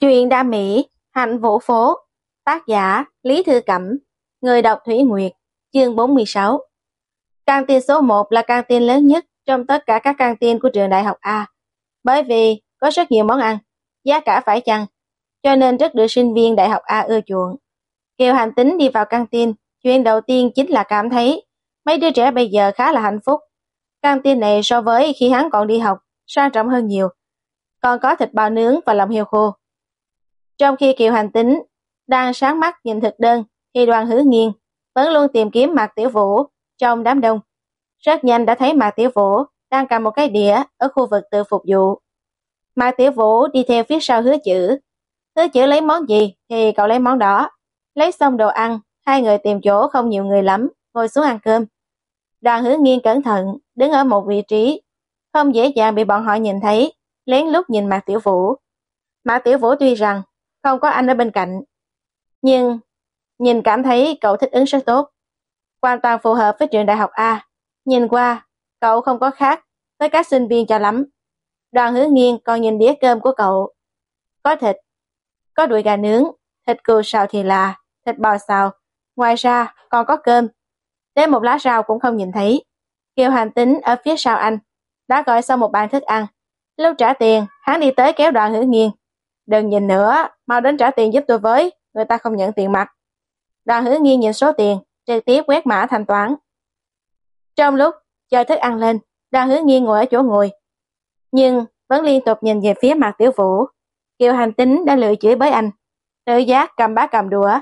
Chuyện đa mỹ, hạnh vũ phố, tác giả Lý Thư Cẩm, người đọc Thủy Nguyệt, chương 46. Căng tin số 1 là căng tin lớn nhất trong tất cả các căng tin của trường đại học A, bởi vì có rất nhiều món ăn, giá cả phải chăng, cho nên rất được sinh viên đại học A ưa chuộng. Kiều Hành Tính đi vào căng tin, chuyện đầu tiên chính là cảm thấy mấy đứa trẻ bây giờ khá là hạnh phúc. Căng tin này so với khi hắn còn đi học, sang trọng hơn nhiều. Còn có thịt bò nướng và lòng heo khô. Trong khi Kiều Hành Tính đang sáng mắt nhìn thực đơn, thì đoàn hứa nghiêng vẫn luôn tìm kiếm Mạc Tiểu Vũ trong đám đông. Rất nhanh đã thấy Mạc Tiểu Vũ đang cầm một cái đĩa ở khu vực tự phục vụ. Mạc Tiểu Vũ đi theo phía sau hứa chữ. Hứa chữ lấy món gì thì cậu lấy món đó. Lấy xong đồ ăn, hai người tìm chỗ không nhiều người lắm, ngồi xuống ăn cơm. Đoàn hứa nghiêng cẩn thận, đứng ở một vị trí, không dễ dàng bị bọn họ nhìn thấy, lén lút nhìn Mạc Tiểu Vũ. Mạc Tiểu Vũ tuy rằng không có anh ở bên cạnh. Nhưng, nhìn cảm thấy cậu thích ứng rất tốt. Hoàn toàn phù hợp với trường đại học A. Nhìn qua, cậu không có khác với các sinh viên cho lắm. Đoàn hứa nghiêng còn nhìn đĩa cơm của cậu. Có thịt, có đùi gà nướng, thịt cừu xào thì là, thịt bò xào. Ngoài ra, còn có cơm. Đến một lá rau cũng không nhìn thấy. Kiều hành tính ở phía sau anh, đã gọi xong một bàn thức ăn. Lúc trả tiền, hắn đi tới kéo đoàn hứa nghiêng. Đừng nhìn nữa, mau đến trả tiền giúp tôi với, người ta không nhận tiền mặt. Đoàn hứa nghiêng nhìn số tiền, trực tiếp quét mã thanh toán. Trong lúc chơi thức ăn lên, đoàn hứa nghiêng ngồi ở chỗ ngồi. Nhưng vẫn liên tục nhìn về phía mặt tiểu vũ. Kiều hành tính đã lựa chửi với anh. Tự giác cầm bát cầm đũa.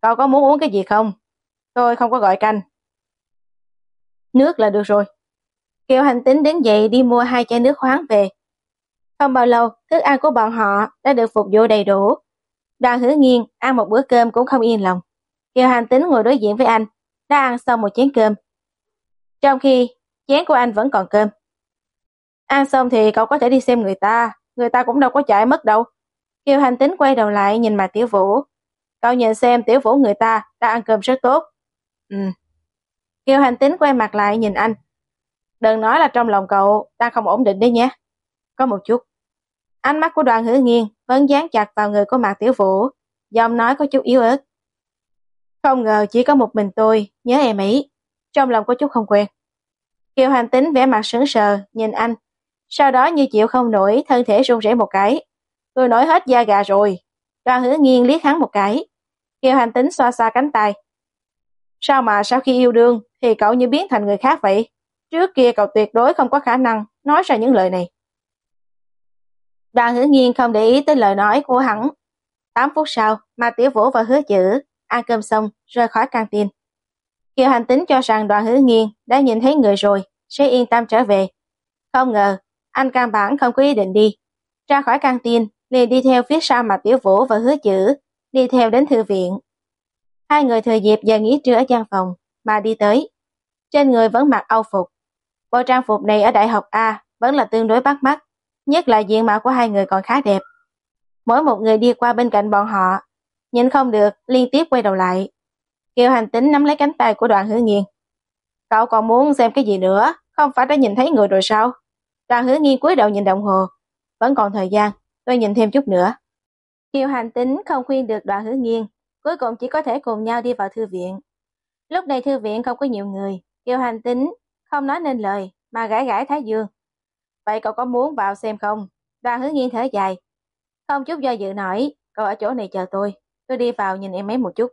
Cậu có muốn uống cái gì không? Tôi không có gọi canh. Nước là được rồi. Kiều hành tính đứng dậy đi mua hai chai nước khoáng về. Không bao lâu, thức ăn của bọn họ đã được phục vụ đầy đủ. Đoàn hứa nghiêng ăn một bữa cơm cũng không yên lòng. Kiều hành tính ngồi đối diện với anh, đã ăn xong một chén cơm. Trong khi chén của anh vẫn còn cơm. Ăn xong thì cậu có thể đi xem người ta, người ta cũng đâu có chạy mất đâu. Kiều hành tính quay đầu lại nhìn mặt tiểu vũ. Cậu nhìn xem tiểu vũ người ta đã ăn cơm rất tốt. Ừ. Kiều hành tính quay mặt lại nhìn anh. Đừng nói là trong lòng cậu đang không ổn định đấy nhé. Có một chút. Ánh mắt của đoàn Hữu nghiêng vẫn dán chặt vào người của Mạc Tiểu Vũ, giọng nói có chút yếu ớt. Không ngờ chỉ có một mình tôi, nhớ em ấy. Trong lòng có chút không quen. Kiều hành tính vẻ mặt sững sờ, nhìn anh. Sau đó như chịu không nổi, thân thể run rẩy một cái. Tôi nổi hết da gà rồi. Đoàn hứa nghiêng liếc hắn một cái. Kiều hành tính xoa xoa cánh tay. Sao mà sau khi yêu đương thì cậu như biến thành người khác vậy? Trước kia cậu tuyệt đối không có khả năng nói ra những lời này. Đoàn hứa nghiên không để ý tới lời nói của hắn. 8 phút sau, mà Tiểu Vũ và hứa chữ, ăn cơm xong, rời khỏi căng tin. Kiều hành tính cho rằng đoàn hứa nghiên đã nhìn thấy người rồi, sẽ yên tâm trở về. Không ngờ, anh căn bản không có ý định đi. Ra khỏi căng tin, liền đi theo phía sau mà Tiểu Vũ và hứa chữ, đi theo đến thư viện. Hai người thừa dịp giờ nghỉ trưa ở gian phòng, mà đi tới. Trên người vẫn mặc âu phục. Bộ trang phục này ở Đại học A vẫn là tương đối bắt mắt, nhất là diện mạo của hai người còn khá đẹp. Mỗi một người đi qua bên cạnh bọn họ, nhìn không được, liên tiếp quay đầu lại. Kiều hành tính nắm lấy cánh tay của đoàn hứa nghiên. Cậu còn muốn xem cái gì nữa, không phải đã nhìn thấy người rồi sao? Đoàn hứa nghiên cúi đầu nhìn đồng hồ, vẫn còn thời gian, tôi nhìn thêm chút nữa. Kiều hành tính không khuyên được đoàn hứa nghiên, cuối cùng chỉ có thể cùng nhau đi vào thư viện. Lúc này thư viện không có nhiều người, Kiều hành tính không nói nên lời mà gãi gãi Thái Dương. Vậy cậu có muốn vào xem không? Đoàn hứa nghiêng thở dài. Không chút do dự nổi, cậu ở chỗ này chờ tôi. Tôi đi vào nhìn em ấy một chút.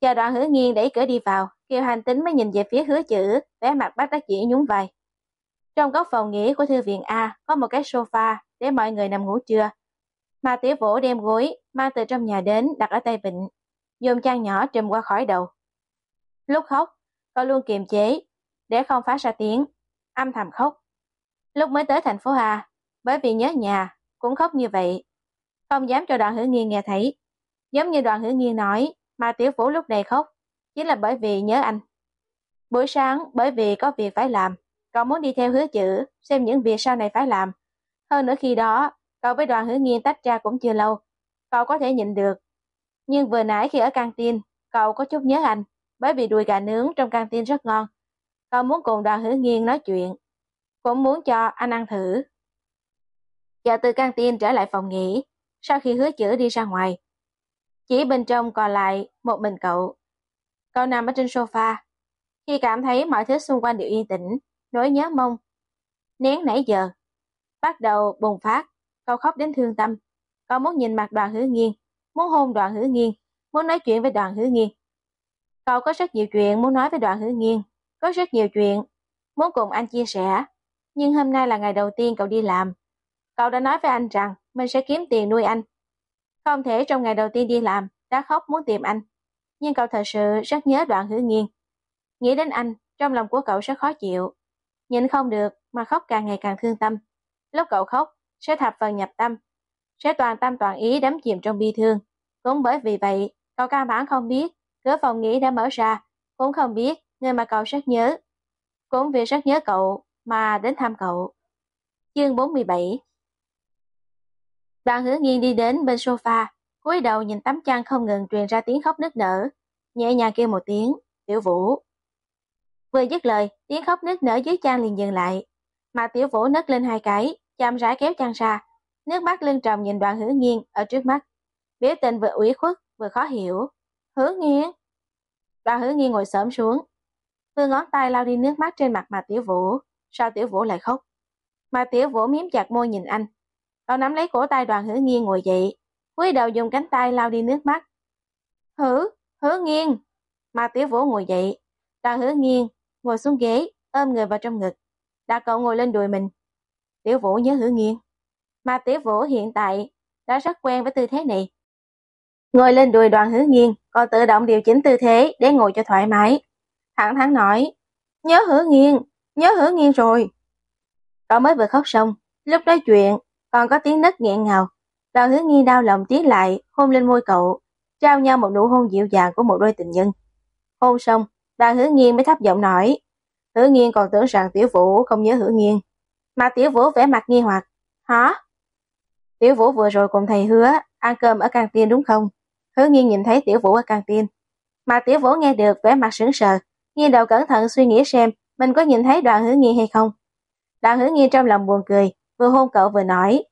Chờ đoàn hứa nghiêng đẩy cửa đi vào, Kiều Hành Tính mới nhìn về phía hứa chữ, vẻ mặt bác đắc dĩ nhún vai. Trong góc phòng nghỉ của thư viện A có một cái sofa để mọi người nằm ngủ trưa. Mà tiểu vũ đem gối, mang từ trong nhà đến đặt ở tay vịnh, dùng chăn nhỏ trùm qua khỏi đầu. Lúc khóc, cậu luôn kiềm chế, để không phát ra tiếng, âm thầm khóc. Lúc mới tới thành phố A, bởi vì nhớ nhà, cũng khóc như vậy. Không dám cho đoàn hữu nghiên nghe thấy. Giống như đoàn hữu nghiên nói, mà tiểu phủ lúc này khóc, chính là bởi vì nhớ anh. Buổi sáng, bởi vì có việc phải làm, cậu muốn đi theo hứa chữ, xem những việc sau này phải làm. Hơn nữa khi đó, cậu với đoàn hữu nghiên tách ra cũng chưa lâu, cậu có thể nhịn được. Nhưng vừa nãy khi ở căng tin, cậu có chút nhớ anh, bởi vì đùi gà nướng trong căng tin rất ngon. Cậu muốn cùng đoàn hữu nghiên nói chuyện, cũng muốn cho anh ăn thử. Giờ từ căng tin trở lại phòng nghỉ, sau khi hứa chữ đi ra ngoài. Chỉ bên trong còn lại một mình cậu. Cậu nằm ở trên sofa. Khi cảm thấy mọi thứ xung quanh đều yên tĩnh, nỗi nhớ mong. Nén nãy giờ. Bắt đầu bùng phát, cậu khóc đến thương tâm. Cậu muốn nhìn mặt đoàn hứa nghiêng, muốn hôn đoàn hứa nghiêng, muốn nói chuyện với đoàn hứa nghiêng. Cậu có rất nhiều chuyện muốn nói với đoàn hứa nghiêng, có rất nhiều chuyện muốn cùng anh chia sẻ. Nhưng hôm nay là ngày đầu tiên cậu đi làm. Cậu đã nói với anh rằng mình sẽ kiếm tiền nuôi anh. Không thể trong ngày đầu tiên đi làm đã khóc muốn tìm anh. Nhưng cậu thật sự rất nhớ đoạn hữu nghiên. Nghĩ đến anh, trong lòng của cậu sẽ khó chịu. Nhìn không được mà khóc càng ngày càng thương tâm. Lúc cậu khóc, sẽ thập phần nhập tâm, sẽ toàn tâm toàn ý đắm chìm trong bi thương. Cũng bởi vì vậy, cậu căn bản không biết cửa phòng nghỉ đã mở ra, cũng không biết người mà cậu rất nhớ. Cũng vì rất nhớ cậu mà đến thăm cậu. Chương 47 Đoàn hứa nghiêng đi đến bên sofa, cúi đầu nhìn tấm chăn không ngừng truyền ra tiếng khóc nức nở, nhẹ nhàng kêu một tiếng, tiểu vũ. Vừa dứt lời, tiếng khóc nức nở dưới chăn liền dừng lại, mà tiểu vũ nấc lên hai cái, chăm rãi kéo chăn ra, nước mắt lưng tròng nhìn đoàn hứa nghiêng ở trước mắt. Biểu tình vừa ủy khuất, vừa khó hiểu. Hứa nghiêng. Đoàn hứa nghiêng ngồi xổm xuống, vừa ngón tay lau đi nước mắt trên mặt mà tiểu vũ, sao tiểu vũ lại khóc. Mà tiểu vũ miếm chặt môi nhìn anh, Ông nắm lấy cổ tay đoàn hứa nghiêng ngồi dậy, cúi đầu dùng cánh tay lau đi nước mắt. Hứa, hứa nghiêng. Mà tiểu vũ ngồi dậy, đoàn hứa nghiêng, ngồi xuống ghế, ôm người vào trong ngực. Đã cậu ngồi lên đùi mình. Tiểu vũ nhớ hứa nghiêng. Mà tiểu vũ hiện tại đã rất quen với tư thế này. Ngồi lên đùi đoàn hứa nghiêng, còn tự động điều chỉnh tư thế để ngồi cho thoải mái. Thẳng thắn nói, nhớ hứa nghiêng, nhớ hứa nghiêng rồi. Cậu mới vừa khóc xong, lúc nói chuyện còn có tiếng nấc nghẹn ngào. Đoàn hứa nghiêng đau lòng tiến lại, hôn lên môi cậu, trao nhau một nụ hôn dịu dàng của một đôi tình nhân. Hôn xong, đoàn hứa nghiêng mới thấp giọng nói. Hứa nghiêng còn tưởng rằng tiểu vũ không nhớ hứa nghiêng. Mà tiểu vũ vẻ mặt nghi hoặc. Hả? Tiểu vũ vừa rồi cùng thầy hứa ăn cơm ở căng tin đúng không? Hứa nghiêng nhìn thấy tiểu vũ ở căng tin. Mà tiểu vũ nghe được vẻ mặt sững sờ, nghiêng đầu cẩn thận suy nghĩ xem mình có nhìn thấy đoàn hứa nghiên hay không. Đoàn hứa nghiên trong lòng buồn cười, vừa hôn cậu vừa nói.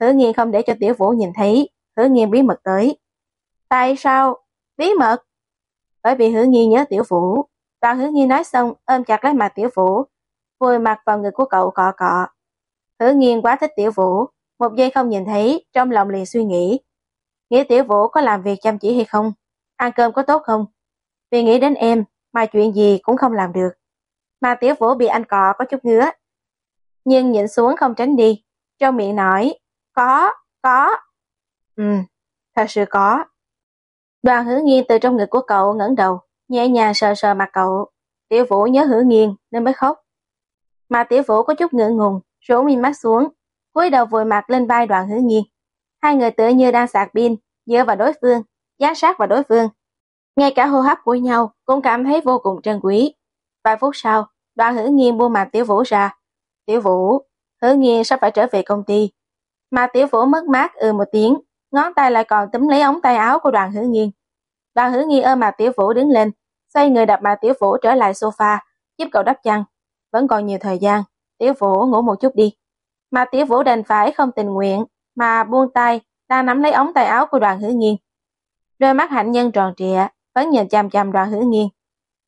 Hứa nghiên không để cho tiểu vũ nhìn thấy, hứa nghiên bí mật tới. Tại sao? Bí mật? Bởi vì hứa nghiên nhớ tiểu vũ. Đoàn hứa nghiên nói xong, ôm chặt lấy mặt tiểu vũ, vùi mặt vào người của cậu cọ cọ. Hứa nghiên quá thích tiểu vũ, một giây không nhìn thấy, trong lòng liền suy nghĩ. Nghĩ tiểu vũ có làm việc chăm chỉ hay không? Ăn cơm có tốt không? Vì nghĩ đến em, mà chuyện gì cũng không làm được. Mà tiểu vũ bị anh cọ có chút ngứa, nhưng nhịn xuống không tránh đi. Trong miệng nói, có, có. Ừ, thật sự có. Đoàn hữu nghiên từ trong ngực của cậu ngẩng đầu, nhẹ nhàng sờ sờ mặt cậu. Tiểu vũ nhớ hứa nghiên nên mới khóc. Mà tiểu vũ có chút ngượng ngùng, rủ mi mắt xuống, cúi đầu vùi mặt lên vai đoàn hứa nghiên. Hai người tựa như đang sạc pin, dựa vào đối phương, giám sát vào đối phương. Ngay cả hô hấp của nhau cũng cảm thấy vô cùng trân quý. Vài phút sau, đoàn hữu nghiên buông mặt tiểu vũ ra, Tiểu Vũ, hữu nghiên sắp phải trở về công ty. Mà Tiểu Vũ mất mát ừ một tiếng, ngón tay lại còn túm lấy ống tay áo của đoàn hữu nghiên. Đoàn hữu nghiên ôm mặt Tiểu Vũ đứng lên, xoay người đập mặt Tiểu Vũ trở lại sofa, giúp cậu đắp chăn. Vẫn còn nhiều thời gian, Tiểu Vũ ngủ một chút đi. Mà Tiểu Vũ đành phải không tình nguyện, mà buông tay, đang nắm lấy ống tay áo của đoàn hữu nghiên. Đôi mắt hạnh nhân tròn trịa, vẫn nhìn chằm chằm đoàn hữu nghiên.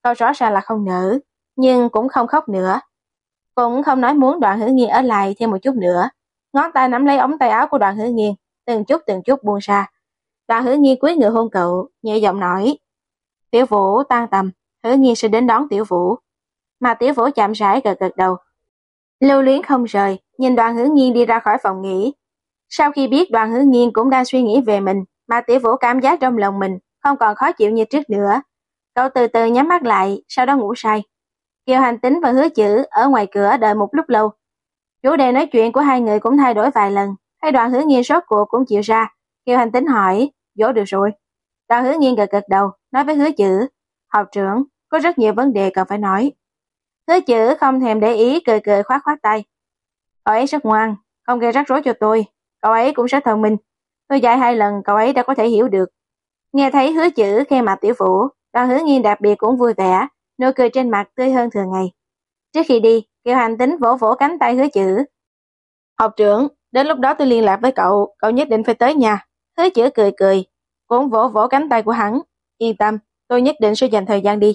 Cậu rõ ràng là không nỡ nhưng cũng không khóc nữa. Cũng không nói muốn đoạn hữu nghiên ở lại thêm một chút nữa. Ngón tay nắm lấy ống tay áo của đoạn hữu nghiên, từng chút từng chút buông ra. Đoạn hữu nghiên cúi người hôn cậu, nhẹ giọng nói. Tiểu vũ tan tầm, hữu nghiên sẽ đến đón tiểu vũ. Mà tiểu vũ chạm rãi gật gật đầu. Lưu luyến không rời, nhìn đoàn hữu nghiên đi ra khỏi phòng nghỉ. Sau khi biết đoàn hữu nghiên cũng đang suy nghĩ về mình, mà tiểu vũ cảm giác trong lòng mình không còn khó chịu như trước nữa. Cậu từ từ nhắm mắt lại, sau đó ngủ say. Kiều Hành Tính và Hứa Chữ ở ngoài cửa đợi một lúc lâu. Chủ đề nói chuyện của hai người cũng thay đổi vài lần, thấy đoạn hứa nghiên sốt cuộc cũng chịu ra. Kiều Hành Tính hỏi, dỗ được rồi. Đoàn hứa nghiên gật gật đầu, nói với Hứa Chữ, học trưởng, có rất nhiều vấn đề cần phải nói. Hứa Chữ không thèm để ý cười cười khoát khoát tay. Cậu ấy rất ngoan, không gây rắc rối cho tôi. Cậu ấy cũng rất thông minh. Tôi dạy hai lần cậu ấy đã có thể hiểu được. Nghe thấy hứa chữ khen mặt tiểu vũ, đoàn hứa nghiên đặc biệt cũng vui vẻ, nụ cười trên mặt tươi hơn thường ngày. Trước khi đi, Kiều Hành tính vỗ vỗ cánh tay hứa chữ. Học trưởng, đến lúc đó tôi liên lạc với cậu, cậu nhất định phải tới nhà. Hứa chữ cười cười, cũng vỗ vỗ cánh tay của hắn. Yên tâm, tôi nhất định sẽ dành thời gian đi.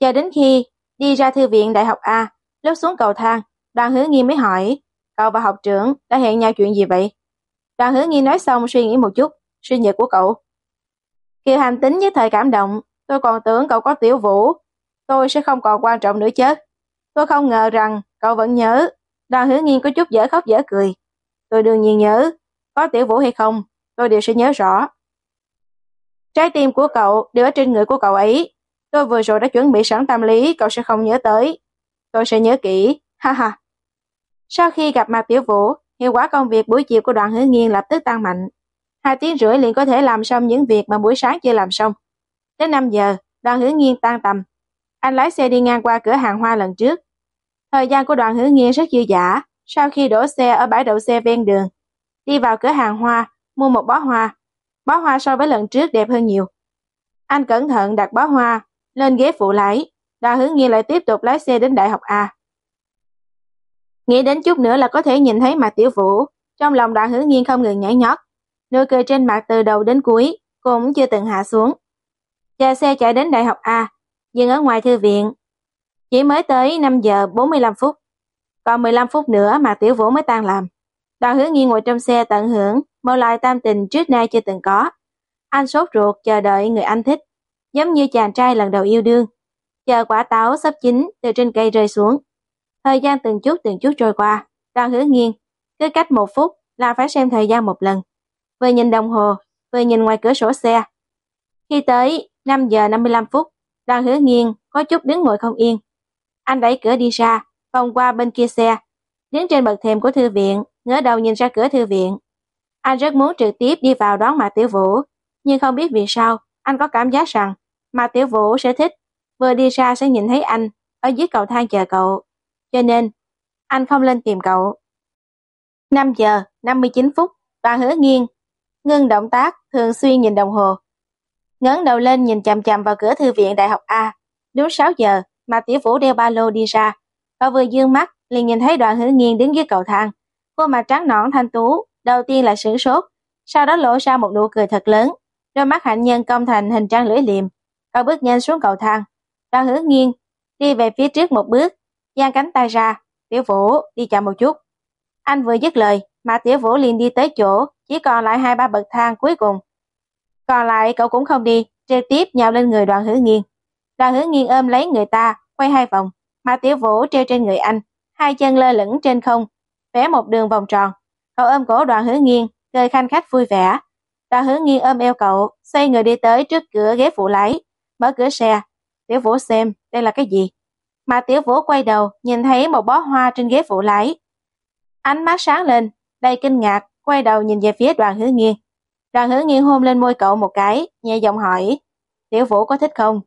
Chờ đến khi đi ra thư viện Đại học A, lúc xuống cầu thang, đoàn hứa nghiên mới hỏi, cậu và học trưởng đã hẹn nhau chuyện gì vậy? Đoàn hứa nghiên nói xong suy nghĩ một chút, suy nhật của cậu. Kiều hành tính với thời cảm động, tôi còn tưởng cậu có tiểu vũ, tôi sẽ không còn quan trọng nữa chứ. Tôi không ngờ rằng cậu vẫn nhớ. Đoàn hứa nghiên có chút dở khóc dở cười. Tôi đương nhiên nhớ, có tiểu vũ hay không, tôi đều sẽ nhớ rõ. Trái tim của cậu đều ở trên người của cậu ấy. Tôi vừa rồi đã chuẩn bị sẵn tâm lý, cậu sẽ không nhớ tới. Tôi sẽ nhớ kỹ, ha ha. Sau khi gặp mặt tiểu vũ, hiệu quả công việc buổi chiều của đoàn hứa nghiên lập tức tăng mạnh. Hai tiếng rưỡi liền có thể làm xong những việc mà buổi sáng chưa làm xong. Đến 5 giờ, đoàn hứa nghiên tan tầm. Anh lái xe đi ngang qua cửa hàng hoa lần trước. Thời gian của đoàn hứa nghiên rất dư dả. Sau khi đổ xe ở bãi đậu xe ven đường, đi vào cửa hàng hoa, mua một bó hoa. Bó hoa so với lần trước đẹp hơn nhiều. Anh cẩn thận đặt bó hoa lên ghế phụ lái. Đoàn hứa nghiên lại tiếp tục lái xe đến đại học A. Nghĩ đến chút nữa là có thể nhìn thấy mặt tiểu vũ. Trong lòng đoàn hứa nghiên không ngừng nhảy nhót. Nụ cười trên mặt từ đầu đến cuối cũng chưa từng hạ xuống. Chờ xe chạy đến đại học A, dừng ở ngoài thư viện. Chỉ mới tới 5 giờ 45 phút. Còn 15 phút nữa mà tiểu vũ mới tan làm. Đoàn hứa nghi ngồi trong xe tận hưởng một loại tam tình trước nay chưa từng có. Anh sốt ruột chờ đợi người anh thích, giống như chàng trai lần đầu yêu đương. Chờ quả táo sắp chín từ trên cây rơi xuống. Thời gian từng chút từng chút trôi qua, đoàn hứa nghiêng, cứ cách một phút là phải xem thời gian một lần. Vừa nhìn đồng hồ, vừa nhìn ngoài cửa sổ xe. Khi tới 5 giờ 55 phút, đoàn hứa nghiêng có chút đứng ngồi không yên. Anh đẩy cửa đi ra, vòng qua bên kia xe, đứng trên bậc thềm của thư viện, ngỡ đầu nhìn ra cửa thư viện. Anh rất muốn trực tiếp đi vào đón Mạc Tiểu Vũ, nhưng không biết vì sao, anh có cảm giác rằng Mạc Tiểu Vũ sẽ thích, vừa đi ra sẽ nhìn thấy anh ở dưới cầu thang chờ cậu. Cho nên, anh không lên tìm cậu. 5 giờ, 59 phút, đoàn hứa nghiêng, ngưng động tác, thường xuyên nhìn đồng hồ. Ngấn đầu lên nhìn chằm chằm vào cửa thư viện Đại học A. Đúng 6 giờ, mà Tiểu Vũ đeo ba lô đi ra. Và vừa dương mắt, liền nhìn thấy đoàn hữu nghiêng đứng dưới cầu thang. Khuôn mặt trắng nõn thanh tú, đầu tiên là sửng sốt, sau đó lộ ra một nụ cười thật lớn. Đôi mắt hạnh nhân cong thành hình trang lưỡi liềm. Cậu bước nhanh xuống cầu thang. Đoàn hữu nghiêng, đi về phía trước một bước, giang cánh tay ra. Tiểu Vũ, đi chậm một chút. Anh vừa dứt lời, mà Tiểu Vũ liền đi tới chỗ, chỉ còn lại hai ba bậc thang cuối cùng. Còn lại cậu cũng không đi, trực tiếp nhào lên người đoàn hứa nghiêng. Đoàn hứa nghiêng ôm lấy người ta, quay hai vòng, mà Tiểu Vũ treo trên người anh, hai chân lơ lửng trên không, vẽ một đường vòng tròn. Cậu ôm cổ đoàn hứa nghiêng, cười khanh khách vui vẻ. Đoàn hứa nghiêng ôm eo cậu, xoay người đi tới trước cửa ghế phụ lái, mở cửa xe. Tiểu Vũ xem, đây là cái gì? Mà Tiểu Vũ quay đầu, nhìn thấy một bó hoa trên ghế phụ lái. Ánh mắt sáng lên, đầy kinh ngạc, quay đầu nhìn về phía đoàn hứa nghiêng. Đoàn hứa nghiêng hôn lên môi cậu một cái, nhẹ giọng hỏi, Tiểu Vũ có thích không?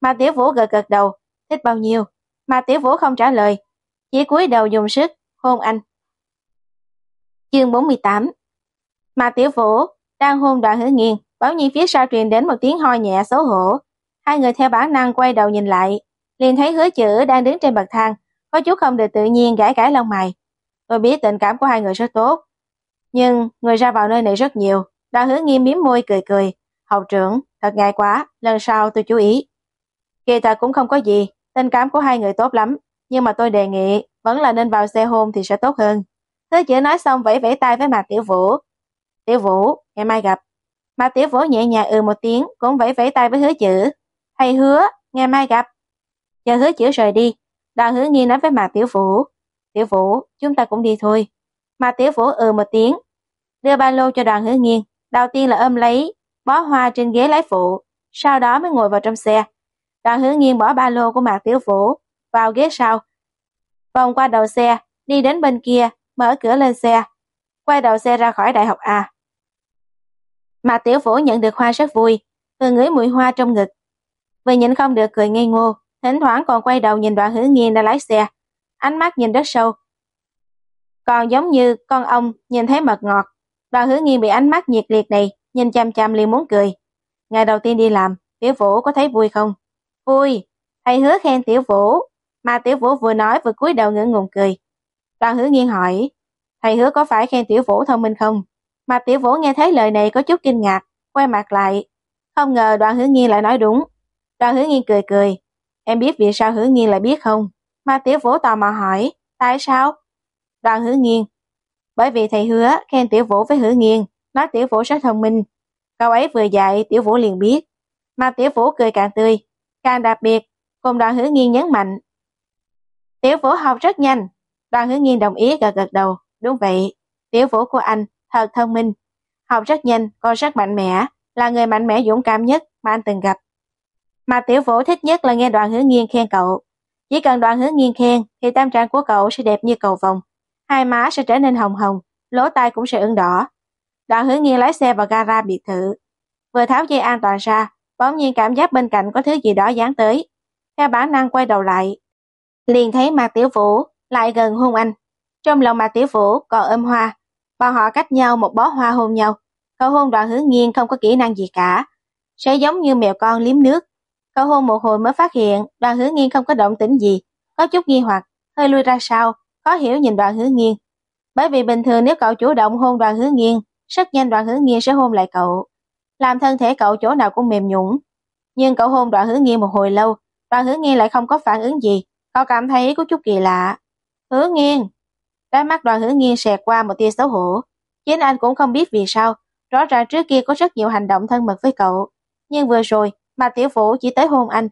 Mà Tiểu Vũ gật gật đầu, thích bao nhiêu? Mà Tiểu Vũ không trả lời, chỉ cúi đầu dùng sức, hôn anh. Chương 48 Mà Tiểu Vũ đang hôn đoàn hứa nghiêng, báo nhiên phía sau truyền đến một tiếng ho nhẹ xấu hổ. Hai người theo bản năng quay đầu nhìn lại, liền thấy hứa chữ đang đứng trên bậc thang, có chút không được tự nhiên gãi gãi lông mày. Tôi biết tình cảm của hai người rất tốt, nhưng người ra vào nơi này rất nhiều. Đoàn hứa nghiêm miếm môi cười cười. Học trưởng, thật ngại quá, lần sau tôi chú ý. Kỳ thật cũng không có gì, tình cảm của hai người tốt lắm, nhưng mà tôi đề nghị vẫn là nên vào xe hôn thì sẽ tốt hơn. hứa chữ nói xong vẫy vẫy tay với mặt tiểu vũ. Tiểu vũ, ngày mai gặp. Mặt tiểu vũ nhẹ nhàng ừ một tiếng, cũng vẫy vẫy tay với hứa chữ. Thầy hứa, ngày mai gặp. Chờ hứa chữ rời đi, đoàn hứa nghi nói với mặt tiểu vũ. Tiểu vũ, chúng ta cũng đi thôi. Mặt tiểu vũ ừ một tiếng, đưa ba lô cho đoàn hứa nghiêng. Đầu tiên là ôm lấy bó hoa trên ghế lái phụ, sau đó mới ngồi vào trong xe. Đoàn hướng nghiêng bỏ ba lô của Mạc Tiểu Vũ vào ghế sau, vòng qua đầu xe, đi đến bên kia, mở cửa lên xe, quay đầu xe ra khỏi đại học A. Mạc Tiểu Vũ nhận được hoa rất vui, vừa ngửi mùi hoa trong ngực. Vừa nhìn không được cười ngây ngô, thỉnh thoảng còn quay đầu nhìn đoàn hướng nghiêng đã lái xe, ánh mắt nhìn rất sâu. Còn giống như con ông nhìn thấy mật ngọt, Đoàn hứa nghiêng bị ánh mắt nhiệt liệt này, nhìn chăm chăm liền muốn cười. Ngày đầu tiên đi làm, Tiểu Vũ có thấy vui không? Vui, thầy hứa khen Tiểu Vũ, mà Tiểu Vũ vừa nói vừa cúi đầu ngưỡng ngùng cười. Đoàn hứa nghiêng hỏi, thầy hứa có phải khen Tiểu Vũ thông minh không? Mà tiểu vũ nghe thấy lời này có chút kinh ngạc, quay mặt lại. Không ngờ đoàn hứa nghiêng lại nói đúng. Đoàn hứa nghiêng cười cười. Em biết vì sao hứa nghiêng lại biết không? Mà tiểu vũ tò mò hỏi. Tại sao? Đoàn hứa nghiêng bởi vì thầy hứa khen tiểu vũ với hứa nghiêng nói tiểu vũ rất thông minh. Cậu ấy vừa dạy tiểu vũ liền biết. Mà tiểu vũ cười càng tươi. Càng đặc biệt, cùng đoàn hứa nghiêng nhấn mạnh. Tiểu vũ học rất nhanh. Đoàn hứa nghiêng đồng ý gật gật đầu. Đúng vậy, tiểu vũ của anh thật thông minh, học rất nhanh, còn rất mạnh mẽ, là người mạnh mẽ dũng cảm nhất mà anh từng gặp. Mà tiểu vũ thích nhất là nghe đoàn hứa nghiêng khen cậu. Chỉ cần đoàn hứa nghiêng khen thì tâm trạng của cậu sẽ đẹp như cầu vồng, hai má sẽ trở nên hồng hồng, lỗ tai cũng sẽ ửng đỏ. Đoàn hứa nghiên lái xe vào gara biệt thự. Vừa tháo dây an toàn ra, bỗng nhiên cảm giác bên cạnh có thứ gì đó dán tới. Theo bản năng quay đầu lại, liền thấy Mạc Tiểu Vũ lại gần hôn anh. Trong lòng Mạc Tiểu Vũ còn ôm hoa, Bọn họ cách nhau một bó hoa hôn nhau. Cậu hôn đoạn Hữu nghiên không có kỹ năng gì cả. Sẽ giống như mèo con liếm nước. Cậu hôn một hồi mới phát hiện đoàn Hữu nghiên không có động tĩnh gì. Có chút nghi hoặc, hơi lui ra sau, khó hiểu nhìn đoàn hứa nghiên. Bởi vì bình thường nếu cậu chủ động hôn đoàn hứa nghiên, rất nhanh đoàn hứa nghiên sẽ hôn lại cậu. Làm thân thể cậu chỗ nào cũng mềm nhũng. Nhưng cậu hôn đoàn hứa nghiên một hồi lâu, đoàn hứa nghiên lại không có phản ứng gì. Cậu cảm thấy có chút kỳ lạ. hứa nghiên, Đáy mắt đoàn hứa nghiên xẹt qua một tia xấu hổ. Chính anh cũng không biết vì sao, rõ ràng trước kia có rất nhiều hành động thân mật với cậu. Nhưng vừa rồi, mà tiểu phủ chỉ tới hôn anh.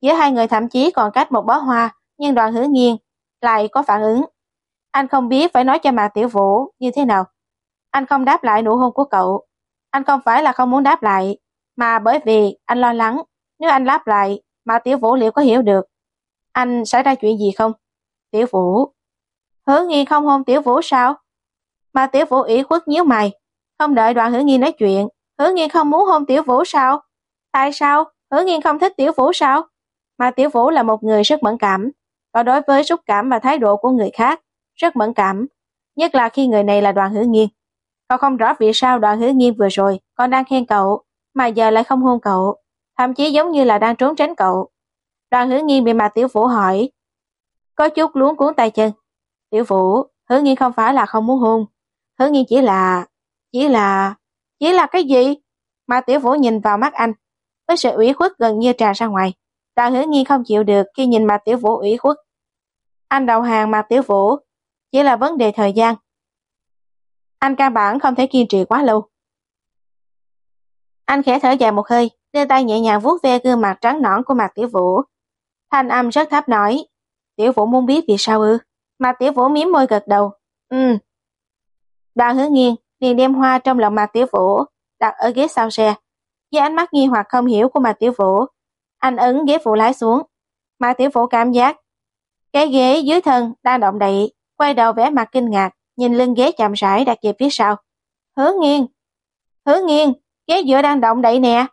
Giữa hai người thậm chí còn cách một bó hoa, nhưng đoàn hứa nghiên lại có phản ứng. Anh không biết phải nói cho Mạc Tiểu Vũ như thế nào. Anh không đáp lại nụ hôn của cậu. Anh không phải là không muốn đáp lại, mà bởi vì anh lo lắng, nếu anh đáp lại, Mạc Tiểu Vũ liệu có hiểu được. Anh xảy ra chuyện gì không? Tiểu Vũ, Hứa nghi không hôn tiểu vũ sao? Mà tiểu vũ ủy khuất nhíu mày. Không đợi đoạn hứa nghi nói chuyện. Hứa nghi không muốn hôn tiểu vũ sao? Tại sao? Hứa nghi không thích tiểu vũ sao? Mà tiểu vũ là một người rất mẫn cảm. Và đối với xúc cảm và thái độ của người khác, rất mẫn cảm. Nhất là khi người này là đoàn hứa nghiên. Cậu không rõ vì sao đoàn hứa nghiên vừa rồi còn đang khen cậu, mà giờ lại không hôn cậu. Thậm chí giống như là đang trốn tránh cậu. Đoàn hứa nghiên bị mà tiểu vũ hỏi. Có chút luống cuốn tay chân. Tiểu Vũ, hứa nghiên không phải là không muốn hôn. Hứa nghiên chỉ là... Chỉ là... Chỉ là cái gì? Mà Tiểu Vũ nhìn vào mắt anh. Với sự ủy khuất gần như tràn ra ngoài. Đoàn hứa nghi không chịu được khi nhìn mặt Tiểu Vũ ủy khuất. Anh đầu hàng mặt Tiểu Vũ. Chỉ là vấn đề thời gian. Anh căn bản không thể kiên trì quá lâu. Anh khẽ thở dài một hơi, đưa tay nhẹ nhàng vuốt ve gương mặt trắng nõn của mặt Tiểu Vũ. Thanh âm rất thấp nói, Tiểu Vũ muốn biết vì sao ư? Mạc Tiểu Vũ miếm môi gật đầu. Ừ. Đoàn hứa nghiêng, liền đem hoa trong lòng Mạc Tiểu Vũ, đặt ở ghế sau xe. Với ánh mắt nghi hoặc không hiểu của Mạc Tiểu Vũ, anh ấn ghế phụ lái xuống. Mã Tiểu Vũ cảm giác, cái ghế dưới thân đang động đậy, quay đầu vẻ mặt kinh ngạc, nhìn lưng ghế chậm rãi đặt về phía sau. Hứa nghiêng, hứa nghiêng, ghế giữa đang động đậy nè.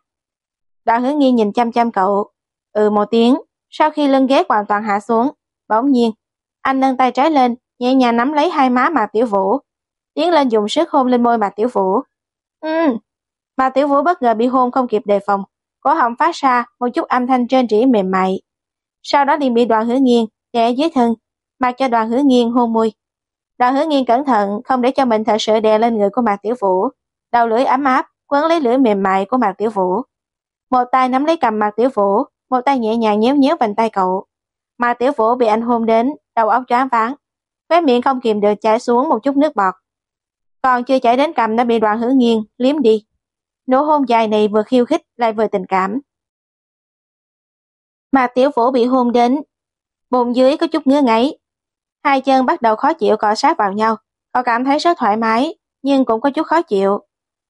Đoàn hứa nghiêng nhìn chăm chăm cậu, ừ một tiếng, sau khi lưng ghế hoàn toàn hạ xuống, bỗng nhiên, anh nâng tay trái lên, nhẹ nhàng nắm lấy hai má Mạc Tiểu Vũ, tiến lên dùng sức hôn lên môi Mạc Tiểu Vũ. Ừ. Mạc Tiểu Vũ bất ngờ bị hôn không kịp đề phòng, cổ họng phát ra một chút âm thanh trên trĩ mềm mại. Sau đó liền bị đoàn hứa nghiêng đè dưới thân, mặc cho đoàn hứa nghiêng hôn môi. Đoàn hứa nghiêng cẩn thận không để cho mình thật sự đè lên người của Mạc Tiểu Vũ, đầu lưỡi ấm áp quấn lấy lưỡi mềm mại của Mạc Tiểu Vũ. Một tay nắm lấy cầm Mạc Tiểu Vũ, một tay nhẹ nhàng nhéo nhéo vành tay cậu. Mạc Tiểu Vũ bị anh hôn đến đầu óc choáng váng, khóe miệng không kìm được chảy xuống một chút nước bọt. Còn chưa chảy đến cầm đã bị đoạn hứa nghiêng, liếm đi. Nụ hôn dài này vừa khiêu khích lại vừa tình cảm. Mà tiểu vũ bị hôn đến, bụng dưới có chút ngứa ngáy. Hai chân bắt đầu khó chịu cọ sát vào nhau, cậu cảm thấy rất thoải mái, nhưng cũng có chút khó chịu.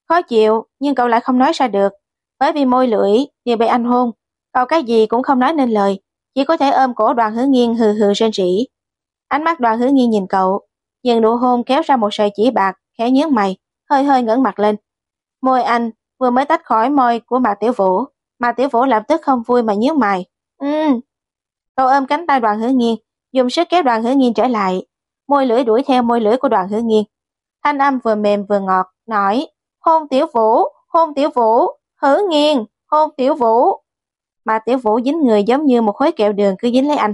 Khó chịu, nhưng cậu lại không nói ra được, bởi vì môi lưỡi đều bị anh hôn, cậu cái gì cũng không nói nên lời, chỉ có thể ôm cổ đoàn hứa nghiêng hừ hừ rên rỉ. Ánh mắt đoàn hứa nghiêng nhìn cậu, dần nụ hôn kéo ra một sợi chỉ bạc, khẽ nhướng mày, hơi hơi ngẩng mặt lên. Môi anh vừa mới tách khỏi môi của Mạc Tiểu Vũ, Mạc Tiểu Vũ lập tức không vui mà nhíu mày. Ừm. Cậu ôm cánh tay đoàn hữu nghiêng, dùng sức kéo đoàn hữu nghiêng trở lại, môi lưỡi đuổi theo môi lưỡi của đoàn hữu nghiêng. Thanh âm vừa mềm vừa ngọt, nói, hôn Tiểu Vũ, hôn Tiểu Vũ, hữu nghiêng, hôn Tiểu Vũ. Mà Tiểu Vũ dính người giống như một khối kẹo đường cứ dính lấy anh.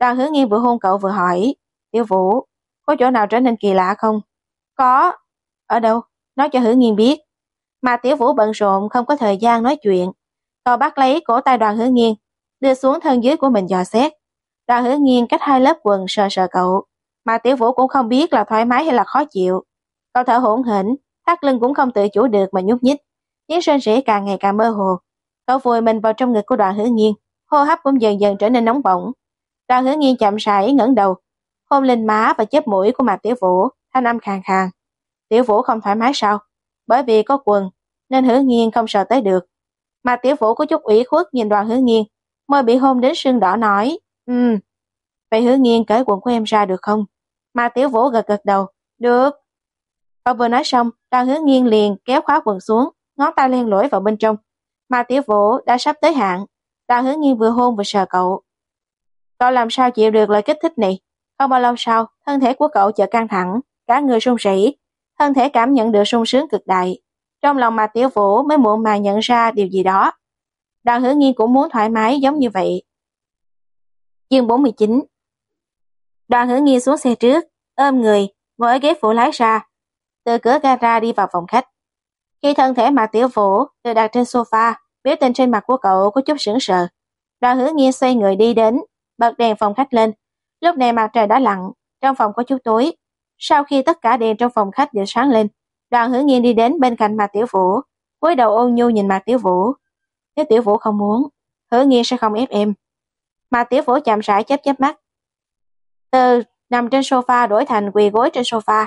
Đoàn hữu nghiên vừa hôn cậu vừa hỏi, Tiểu Vũ, có chỗ nào trở nên kỳ lạ không? Có. Ở đâu? nói cho hữu nghiên biết. Mà tiểu vũ bận rộn không có thời gian nói chuyện. Cậu bắt lấy cổ tay đoàn hứa nghiêng, đưa xuống thân dưới của mình dò xét. Đoàn hứa nghiêng cách hai lớp quần sờ sờ cậu, mà tiểu vũ cũng không biết là thoải mái hay là khó chịu. Cậu thở hổn hển, thắt lưng cũng không tự chủ được mà nhúc nhích, tiếng sơn rỉ càng ngày càng mơ hồ. Cậu vùi mình vào trong ngực của đoàn hứa nghiêng, hô hấp cũng dần dần trở nên nóng bỏng. Đoàn hứa nghiêng chậm rãi ngẩng đầu, hôn lên má và chớp mũi của mặt tiểu vũ, thanh âm khàn khàn. Tiểu vũ không thoải mái sao? Bởi vì có quần, nên hứa nghiên không sợ tới được. Mà tiểu vũ có chút ủy khuất nhìn đoàn hứa nghiên, môi bị hôn đến sưng đỏ nói, ừm, vậy hứa nghiên cởi quần của em ra được không? Mà tiểu vũ gật gật đầu, được. Cậu vừa nói xong, đoàn hứa nghiên liền kéo khóa quần xuống, ngón tay len lỏi vào bên trong. Mà tiểu vũ đã sắp tới hạn, đoàn hứa nghiên vừa hôn vừa sờ cậu. Cậu làm sao chịu được lời kích thích này? Không bao lâu sau, thân thể của cậu chợt căng thẳng, cả người run rẩy, thân thể cảm nhận được sung sướng cực đại. Trong lòng mà tiểu vũ mới muộn mà nhận ra điều gì đó. Đoàn hữu nghiên cũng muốn thoải mái giống như vậy. Chương 49 Đoàn hữu nghiên xuống xe trước, ôm người, ngồi ở ghế phụ lái ra, từ cửa gara đi vào phòng khách. Khi thân thể mà tiểu vũ được đặt trên sofa, biểu tình trên mặt của cậu có chút sững sờ. Đoàn hữu nghiên xoay người đi đến, bật đèn phòng khách lên. Lúc này mặt trời đã lặn, trong phòng có chút tối. Sau khi tất cả đèn trong phòng khách đều sáng lên, đoàn hữu nghiên đi đến bên cạnh mặt tiểu vũ, cúi đầu ôn nhu nhìn mặt tiểu vũ. Nếu tiểu vũ không muốn, hữu nghiên sẽ không ép em. Mặt tiểu vũ chạm rãi chớp chớp mắt. Từ nằm trên sofa đổi thành quỳ gối trên sofa.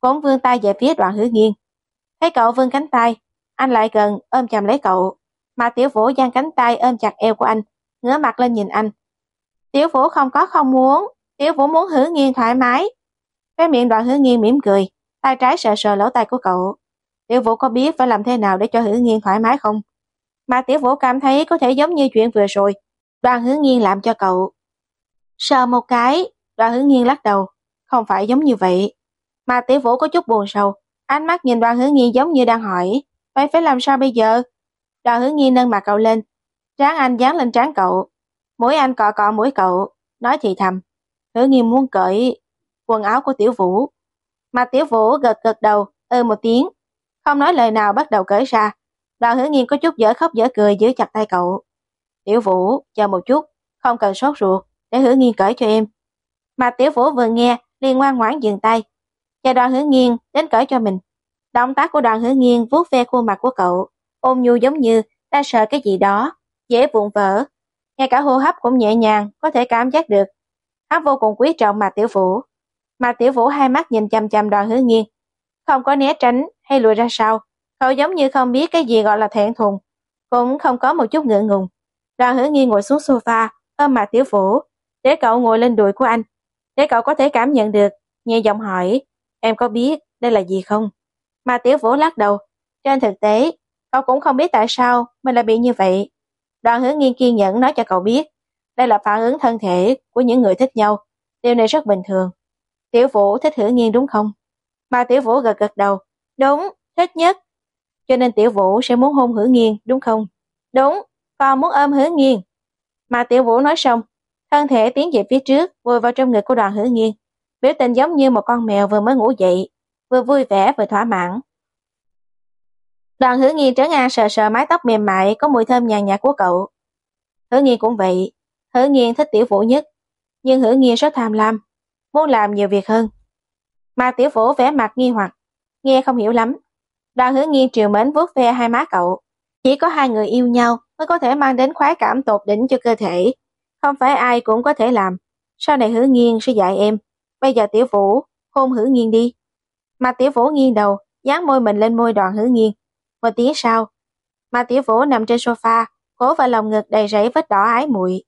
Cũng vươn tay về phía đoàn hữu nghiên. Thấy cậu vươn cánh tay, anh lại gần ôm chầm lấy cậu. Mà tiểu vũ giang cánh tay ôm chặt eo của anh, ngửa mặt lên nhìn anh. Tiểu vũ không có không muốn, tiểu vũ muốn hữu nghiên thoải mái. Cái miệng đoạn hứa nghiên mỉm cười, tay trái sờ sờ lỗ tay của cậu. Tiểu vũ có biết phải làm thế nào để cho hứa nghiên thoải mái không? Mà tiểu vũ cảm thấy có thể giống như chuyện vừa rồi, đoàn hứa nghiên làm cho cậu. Sờ một cái, đoàn hứa nghiên lắc đầu, không phải giống như vậy. Mà tiểu vũ có chút buồn sầu, ánh mắt nhìn đoàn hứa nghiên giống như đang hỏi, vậy phải làm sao bây giờ? Đoàn hứa nghiên nâng mặt cậu lên, trán anh dán lên trán cậu, mũi anh cọ cọ mũi cậu, nói thì thầm. Hứa nghiên muốn cởi quần áo của tiểu vũ. Mà tiểu vũ gật gật đầu, ư một tiếng, không nói lời nào bắt đầu cởi ra. Đoàn hứa nghiên có chút dở khóc dở cười giữ chặt tay cậu. Tiểu vũ, chờ một chút, không cần sốt ruột, để hứa nghiên cởi cho em. Mà tiểu vũ vừa nghe, liền ngoan ngoãn dừng tay. Chờ đoàn hứa nghiên đến cởi cho mình. Động tác của đoàn hứa nghiên vuốt ve khuôn mặt của cậu, ôm nhu giống như đang sợ cái gì đó, dễ vụn vỡ. Ngay cả hô hấp cũng nhẹ nhàng, có thể cảm giác được. Hắn vô cùng quý trọng mà tiểu vũ. Mà tiểu vũ hai mắt nhìn chăm chăm đoàn hứa nghiên. Không có né tránh hay lùi ra sau. Cậu giống như không biết cái gì gọi là thẹn thùng. Cũng không có một chút ngượng ngùng. Đoàn hứa nghiên ngồi xuống sofa, ôm mặt tiểu vũ, để cậu ngồi lên đùi của anh. Để cậu có thể cảm nhận được, nhẹ giọng hỏi, em có biết đây là gì không? Mà tiểu vũ lắc đầu. Trên thực tế, cậu cũng không biết tại sao mình lại bị như vậy. Đoàn hứa nghiên kiên nhẫn nói cho cậu biết, đây là phản ứng thân thể của những người thích nhau. Điều này rất bình thường. Tiểu vũ thích hữu nhiên đúng không? Mà tiểu vũ gật gật đầu. Đúng, thích nhất. Cho nên tiểu vũ sẽ muốn hôn hữu nghiên đúng không? Đúng, con muốn ôm hữu nghiên. Mà tiểu vũ nói xong, thân thể tiến về phía trước, vùi vào trong ngực của đoàn hữu nghiên. Biểu tình giống như một con mèo vừa mới ngủ dậy, vừa vui vẻ vừa thỏa mãn. Đoàn hữu nghiên trấn an sờ sờ mái tóc mềm mại có mùi thơm nhàn nhạt của cậu. Hữu nghiên cũng vậy, hữu nghiên thích tiểu vũ nhất, nhưng hữu nghiên rất tham lam, muốn làm nhiều việc hơn. Mà tiểu vũ vẻ mặt nghi hoặc, nghe không hiểu lắm. Đoàn hứa nghiêng triều mến vuốt ve hai má cậu. Chỉ có hai người yêu nhau mới có thể mang đến khoái cảm tột đỉnh cho cơ thể. Không phải ai cũng có thể làm. Sau này hứa nghiêng sẽ dạy em. Bây giờ tiểu vũ, hôn hứa nghiêng đi. Mà tiểu vũ nghiêng đầu, dán môi mình lên môi đoàn hứa nghiêng. Một tiếng sau, mà tiểu vũ nằm trên sofa, cố vào lòng ngực đầy rẫy vết đỏ ái muội.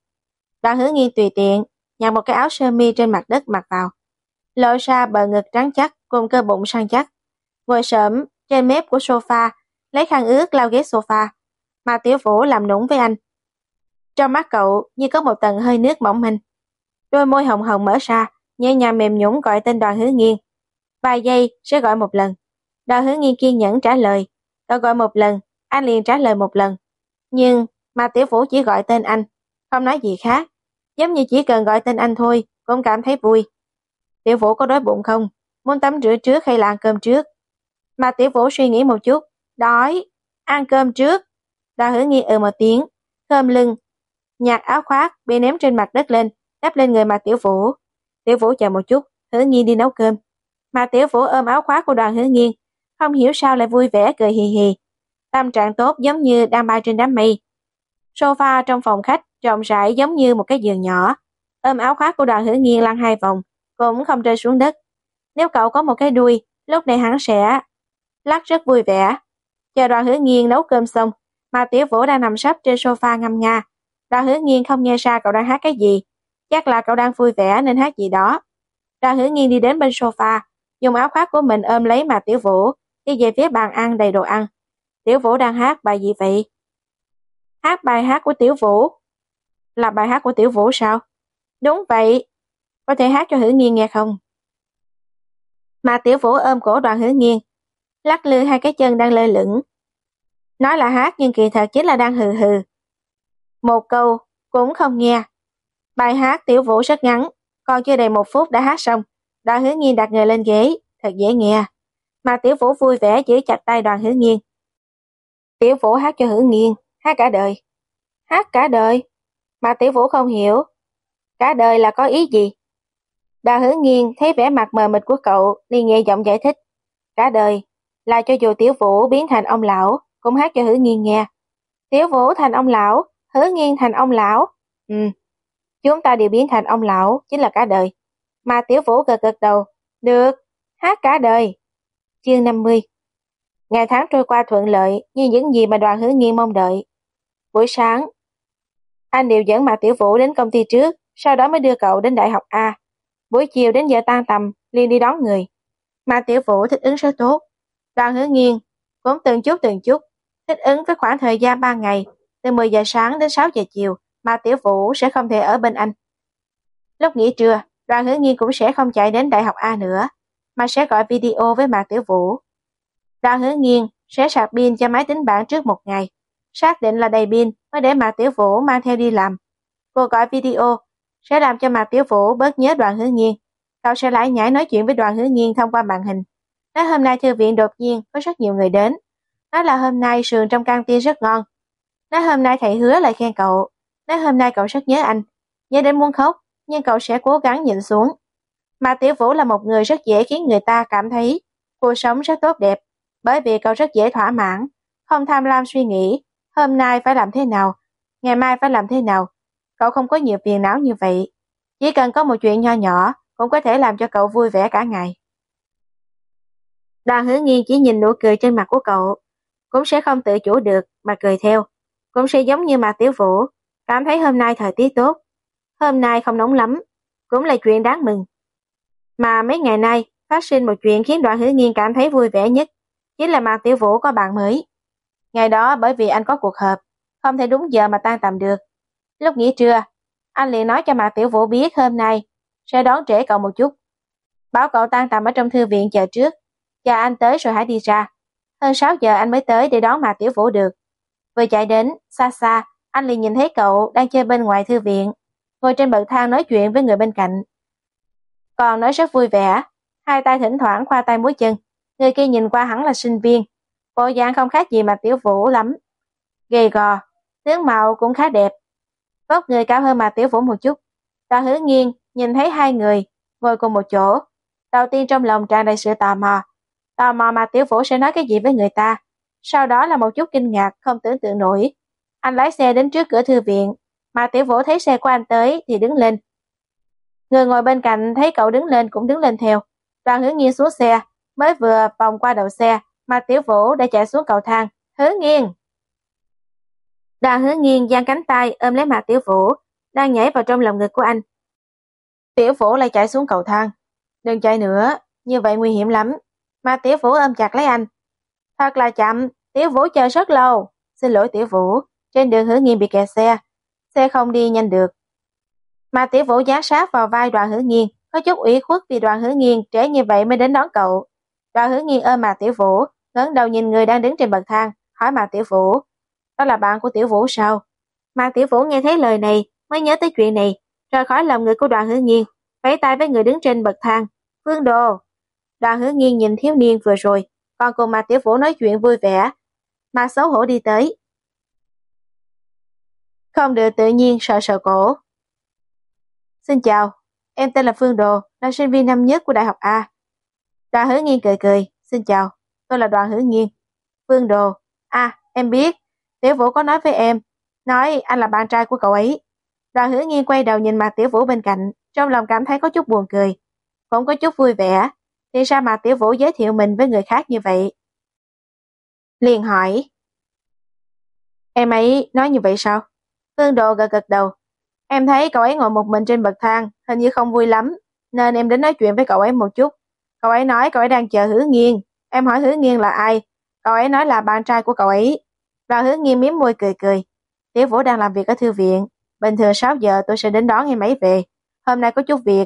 Đoàn hứa nghiêng tùy tiện, nhặt một cái áo sơ mi trên mặt đất mặc vào. Lộ ra bờ ngực trắng chắc cùng cơ bụng săn chắc. Ngồi sớm trên mép của sofa, lấy khăn ướt lau ghế sofa. Mà tiểu vũ làm nũng với anh. Trong mắt cậu như có một tầng hơi nước mỏng manh. Đôi môi hồng hồng mở ra, nhẹ nhàng mềm nhũng gọi tên đoàn hứa nghiêng. Vài giây sẽ gọi một lần. Đoàn hứa nghiêng kiên nhẫn trả lời. Cậu gọi một lần, anh liền trả lời một lần. Nhưng mà tiểu vũ chỉ gọi tên anh, không nói gì khác. Giống như chỉ cần gọi tên anh thôi, cũng cảm thấy vui. Tiểu vũ có đói bụng không? Muốn tắm rửa trước hay là ăn cơm trước? Mà tiểu vũ suy nghĩ một chút, đói, ăn cơm trước. Đoàn hứa nghi ừ một tiếng, khom lưng, nhặt áo khoác bị ném trên mặt đất lên, đắp lên người mà tiểu vũ. Tiểu vũ chờ một chút, hứa nghi đi nấu cơm. Mà tiểu vũ ôm áo khoác của đoàn hứa nghiên, không hiểu sao lại vui vẻ cười hì hì. Tâm trạng tốt giống như đang bay trên đám mây. Sofa trong phòng khách rộng rãi giống như một cái giường nhỏ. Ôm áo khoác của đoàn hữu nghiên lăn hai vòng, cũng không rơi xuống đất. Nếu cậu có một cái đuôi, lúc này hắn sẽ lắc rất vui vẻ. Chờ đoàn hữu nghiên nấu cơm xong, mà tiểu vũ đang nằm sấp trên sofa ngâm nga. Đoàn hữu nghiên không nghe ra cậu đang hát cái gì. Chắc là cậu đang vui vẻ nên hát gì đó. Đoàn hữu nghiên đi đến bên sofa, dùng áo khoác của mình ôm lấy mà tiểu vũ, đi về phía bàn ăn đầy đồ ăn. Tiểu vũ đang hát bài gì vậy? Hát bài hát của tiểu vũ. Là bài hát của tiểu vũ sao? Đúng vậy. Có thể hát cho hữu nghiên nghe không? Mà tiểu vũ ôm cổ đoàn hữu nghiên, lắc lư hai cái chân đang lơ lửng. Nói là hát nhưng kỳ thật chính là đang hừ hừ. Một câu cũng không nghe. Bài hát tiểu vũ rất ngắn, còn chưa đầy một phút đã hát xong. Đoàn hữu nghiên đặt người lên ghế, thật dễ nghe. Mà tiểu vũ vui vẻ giữ chặt tay đoàn hữu nghiên. Tiểu vũ hát cho hữu nghiên, hát cả đời. Hát cả đời. Mà tiểu vũ không hiểu. Cả đời là có ý gì? Đoàn hứa nghiêng thấy vẻ mặt mờ mịt của cậu, liền nhẹ giọng giải thích. Cả đời là cho dù tiểu vũ biến thành ông lão, cũng hát cho hứa nghiêng nghe. Tiểu vũ thành ông lão, hứa nghiêng thành ông lão. Ừ, chúng ta đều biến thành ông lão, chính là cả đời. Mà tiểu vũ gật gật đầu. Được, hát cả đời. Chương 50 Ngày tháng trôi qua thuận lợi như những gì mà đoàn hứa nghiêng mong đợi. Buổi sáng, anh đều dẫn Mạc Tiểu Vũ đến công ty trước, sau đó mới đưa cậu đến Đại học A. Buổi chiều đến giờ tan tầm, liền đi đón người. Mạc Tiểu Vũ thích ứng rất tốt. Đoàn hứa nghiêng, cũng từng chút từng chút thích ứng với khoảng thời gian 3 ngày, từ 10 giờ sáng đến 6 giờ chiều, Mạc Tiểu Vũ sẽ không thể ở bên anh. Lúc nghỉ trưa, đoàn hứa nghiên cũng sẽ không chạy đến Đại học A nữa, mà sẽ gọi video với Mạc Tiểu Vũ. Đoàn hứa nghiên sẽ sạc pin cho máy tính bảng trước một ngày, xác định là đầy pin mới để Mạc Tiểu Vũ mang theo đi làm. cô gọi video sẽ làm cho Mạc Tiểu Vũ bớt nhớ đoàn hứa nghiên. Cậu sẽ lại nhảy nói chuyện với đoàn hứa nghiên thông qua màn hình. Nói hôm nay thư viện đột nhiên có rất nhiều người đến. Nói là hôm nay sườn trong căng tin rất ngon. Nói hôm nay thầy hứa lại khen cậu. Nói hôm nay cậu rất nhớ anh. Nhớ đến muốn khóc, nhưng cậu sẽ cố gắng nhìn xuống. Mà Tiểu Vũ là một người rất dễ khiến người ta cảm thấy cuộc sống rất tốt đẹp, bởi vì cậu rất dễ thỏa mãn, không tham lam suy nghĩ, hôm nay phải làm thế nào, ngày mai phải làm thế nào. Cậu không có nhiều phiền não như vậy. Chỉ cần có một chuyện nho nhỏ cũng có thể làm cho cậu vui vẻ cả ngày. Đoàn hứa nghiên chỉ nhìn nụ cười trên mặt của cậu, cũng sẽ không tự chủ được mà cười theo. Cũng sẽ giống như mà tiểu vũ, cảm thấy hôm nay thời tiết tốt. Hôm nay không nóng lắm, cũng là chuyện đáng mừng. Mà mấy ngày nay, phát sinh một chuyện khiến đoàn hứa nghiên cảm thấy vui vẻ nhất, chính là mà Tiểu Vũ có bạn mới. Ngày đó bởi vì anh có cuộc họp, không thể đúng giờ mà tan tầm được. Lúc nghỉ trưa, anh liền nói cho Mạc Tiểu Vũ biết hôm nay sẽ đón trễ cậu một chút. Bảo cậu tan tầm ở trong thư viện chờ trước, chờ anh tới rồi hãy đi ra. Hơn 6 giờ anh mới tới để đón Mạc Tiểu Vũ được. Vừa chạy đến, xa xa, anh liền nhìn thấy cậu đang chơi bên ngoài thư viện, ngồi trên bậc thang nói chuyện với người bên cạnh. Còn nói rất vui vẻ, hai tay thỉnh thoảng khoa tay múi chân. Người kia nhìn qua hắn là sinh viên, bộ dạng không khác gì mà Tiểu Vũ lắm. Gầy gò, tướng mạo cũng khá đẹp. Vóc người cao hơn mà Tiểu Vũ một chút. Đoàn hứa nghiêng nhìn thấy hai người ngồi cùng một chỗ. Đầu tiên trong lòng tràn đầy sự tò mò. Tò mò mà Tiểu Vũ sẽ nói cái gì với người ta. Sau đó là một chút kinh ngạc không tưởng tượng nổi. Anh lái xe đến trước cửa thư viện, mà Tiểu Vũ thấy xe của anh tới thì đứng lên. Người ngồi bên cạnh thấy cậu đứng lên cũng đứng lên theo. Đoàn hứa nghiêng xuống xe, mới vừa vòng qua đầu xe, mà Tiểu Vũ đã chạy xuống cầu thang. Hứa nghiêng! Đoàn hứa nghiêng giang cánh tay ôm lấy mặt Tiểu Vũ, đang nhảy vào trong lòng ngực của anh. Tiểu Vũ lại chạy xuống cầu thang. Đừng chạy nữa, như vậy nguy hiểm lắm. Mà Tiểu Vũ ôm chặt lấy anh. Thật là chậm, Tiểu Vũ chờ rất lâu. Xin lỗi Tiểu Vũ, trên đường hứa nghiêng bị kẹt xe. Xe không đi nhanh được. Mà Tiểu Vũ giá sát vào vai đoàn hứa nghiêng, có chút ủy khuất vì đoàn hứa nghiêng trễ như vậy mới đến đón cậu. Đoàn hứa nghiêng ôm mặt Tiểu Vũ, ngẩng đầu nhìn người đang đứng trên bậc thang, hỏi Mạc Tiểu Vũ. Đó là bạn của Tiểu Vũ sao? Mạc Tiểu Vũ nghe thấy lời này, mới nhớ tới chuyện này, rời khỏi lòng người của đoàn hứa nghiên, vẫy tay với người đứng trên bậc thang. Phương Đồ! Đoàn hứa nghiên nhìn thiếu niên vừa rồi, còn cùng Mạc Tiểu Vũ nói chuyện vui vẻ. Mạc xấu hổ đi tới. Không được tự nhiên sợ sợ cổ. Xin chào, em tên là Phương Đồ, là sinh viên năm nhất của Đại học A. Đoàn Hứa Nghiên cười cười, xin chào, tôi là Đoàn Hữu Nghiên. Phương Đồ, à, em biết, Tiểu Vũ có nói với em, nói anh là bạn trai của cậu ấy. Đoàn Hữu Nghiên quay đầu nhìn mặt Tiểu Vũ bên cạnh, trong lòng cảm thấy có chút buồn cười, cũng có chút vui vẻ. Thì sao mà Tiểu Vũ giới thiệu mình với người khác như vậy? Liền hỏi. Em ấy nói như vậy sao? Phương Đồ gật gật đầu. Em thấy cậu ấy ngồi một mình trên bậc thang, hình như không vui lắm, nên em đến nói chuyện với cậu ấy một chút. Cậu ấy nói cậu ấy đang chờ hứa nghiêng, Em hỏi hứa nghiên là ai? Cậu ấy nói là bạn trai của cậu ấy. Và hứa nghiên miếm môi cười cười. Tiểu Vũ đang làm việc ở thư viện. Bình thường 6 giờ tôi sẽ đến đón em ấy về. Hôm nay có chút việc,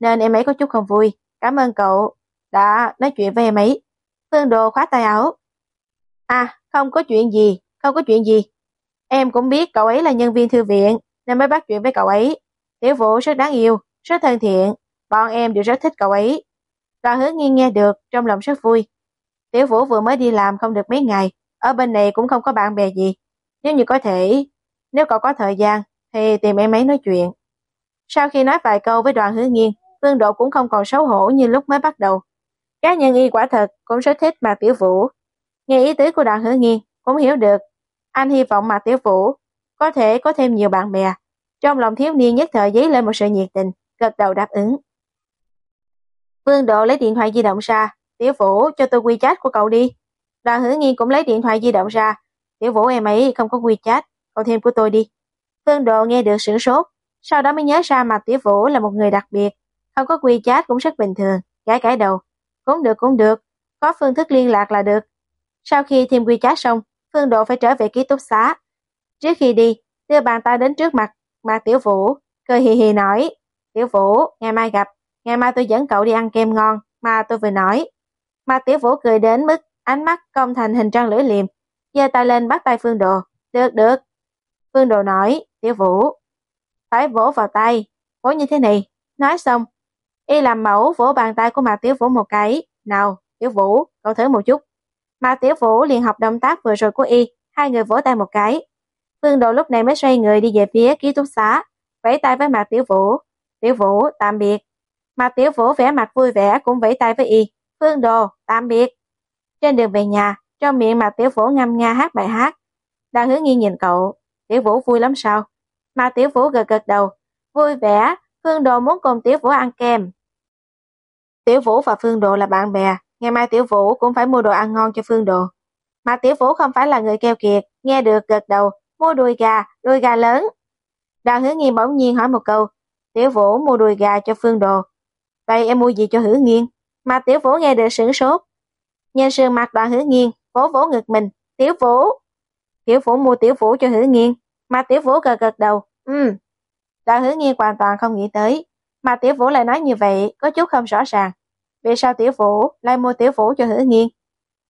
nên em ấy có chút không vui. Cảm ơn cậu đã nói chuyện với em ấy. Phương Đồ khóa tay áo. À, không có chuyện gì, không có chuyện gì. Em cũng biết cậu ấy là nhân viên thư viện, nên mới bắt chuyện với cậu ấy. Tiểu Vũ rất đáng yêu, rất thân thiện. Bọn em đều rất thích cậu ấy. Đoàn hứa nghiêng nghe được, trong lòng rất vui. Tiểu Vũ vừa mới đi làm không được mấy ngày, ở bên này cũng không có bạn bè gì. Nếu như có thể, nếu cậu có thời gian, thì tìm em ấy nói chuyện. Sau khi nói vài câu với đoàn hứa nghiên, Phương Độ cũng không còn xấu hổ như lúc mới bắt đầu. Cá nhân y quả thật cũng rất thích Mạc Tiểu Vũ. Nghe ý tứ của đoàn hứa nghiên, cũng hiểu được. Anh hy vọng Mạc Tiểu Vũ có thể có thêm nhiều bạn bè. Trong lòng thiếu niên nhất thời dấy lên một sự nhiệt tình, gật đầu đáp ứng. Vương Độ lấy điện thoại di động ra, Tiểu Vũ cho tôi quy chat của cậu đi. Đoàn Hữu nghiên cũng lấy điện thoại di động ra, Tiểu Vũ em ấy không có quy chat, cậu thêm của tôi đi. Phương Độ nghe được sửng sốt, sau đó mới nhớ ra mặt Tiểu Vũ là một người đặc biệt, không có quy chat cũng rất bình thường, gãi cãi đầu. Cũng được cũng được, có phương thức liên lạc là được. Sau khi thêm quy chat xong, Phương Độ phải trở về ký túc xá. Trước khi đi, đưa bàn tay đến trước mặt, mặt Tiểu Vũ, cười hì hì nói, Tiểu Vũ, ngày mai gặp, ngày mai tôi dẫn cậu đi ăn kem ngon, mà tôi vừa nói. Mặt Tiểu Vũ cười đến mức ánh mắt cong thành hình trăng lưỡi liềm, giơ tay lên bắt tay Phương Đồ, được được. Phương Đồ nói, Tiểu Vũ, phải vỗ vào tay, vỗ như thế này, nói xong. Y làm mẫu vỗ bàn tay của Mạc Tiểu Vũ một cái, nào, Tiểu Vũ, cậu thử một chút. Mạc Tiểu Vũ liền học động tác vừa rồi của Y, hai người vỗ tay một cái. Phương Đồ lúc này mới xoay người đi về phía ký túc xá, vẫy tay với Mạc Tiểu Vũ. Tiểu Vũ, tạm biệt. Mạc Tiểu Vũ vẻ mặt vui vẻ cũng vẫy tay với Y. Phương Đồ, tạm biệt. Trên đường về nhà, trong miệng Mạc Tiểu Vũ ngâm nga hát bài hát. Đang Hứa Nghi nhìn cậu, Tiểu Vũ vui lắm sao? Mạc Tiểu Vũ gật gật đầu, vui vẻ, Phương Đồ muốn cùng Tiểu Vũ ăn kem. Tiểu Vũ và Phương Đồ là bạn bè, ngày mai Tiểu Vũ cũng phải mua đồ ăn ngon cho Phương Đồ. Mà Tiểu Vũ không phải là người keo kiệt, nghe được gật đầu, mua đùi gà, đùi gà lớn. Đoàn hứa nghiên bỗng nhiên hỏi một câu, Tiểu Vũ mua đùi gà cho Phương Đồ. Vậy em mua gì cho hứa nghiên? Mà Tiểu Vũ nghe được sửng sốt. Nhìn sườn mặt đoạn hứa nghiên, vỗ vỗ ngực mình, Tiểu Vũ. Tiểu Vũ mua Tiểu Vũ cho hứa nghiên, mà Tiểu Vũ gật gật đầu, ừ, đoạn hứa nghiên hoàn toàn không nghĩ tới, mà Tiểu Vũ lại nói như vậy, có chút không rõ ràng. Vì sao Tiểu Vũ lại mua Tiểu Vũ cho hứa nghiên?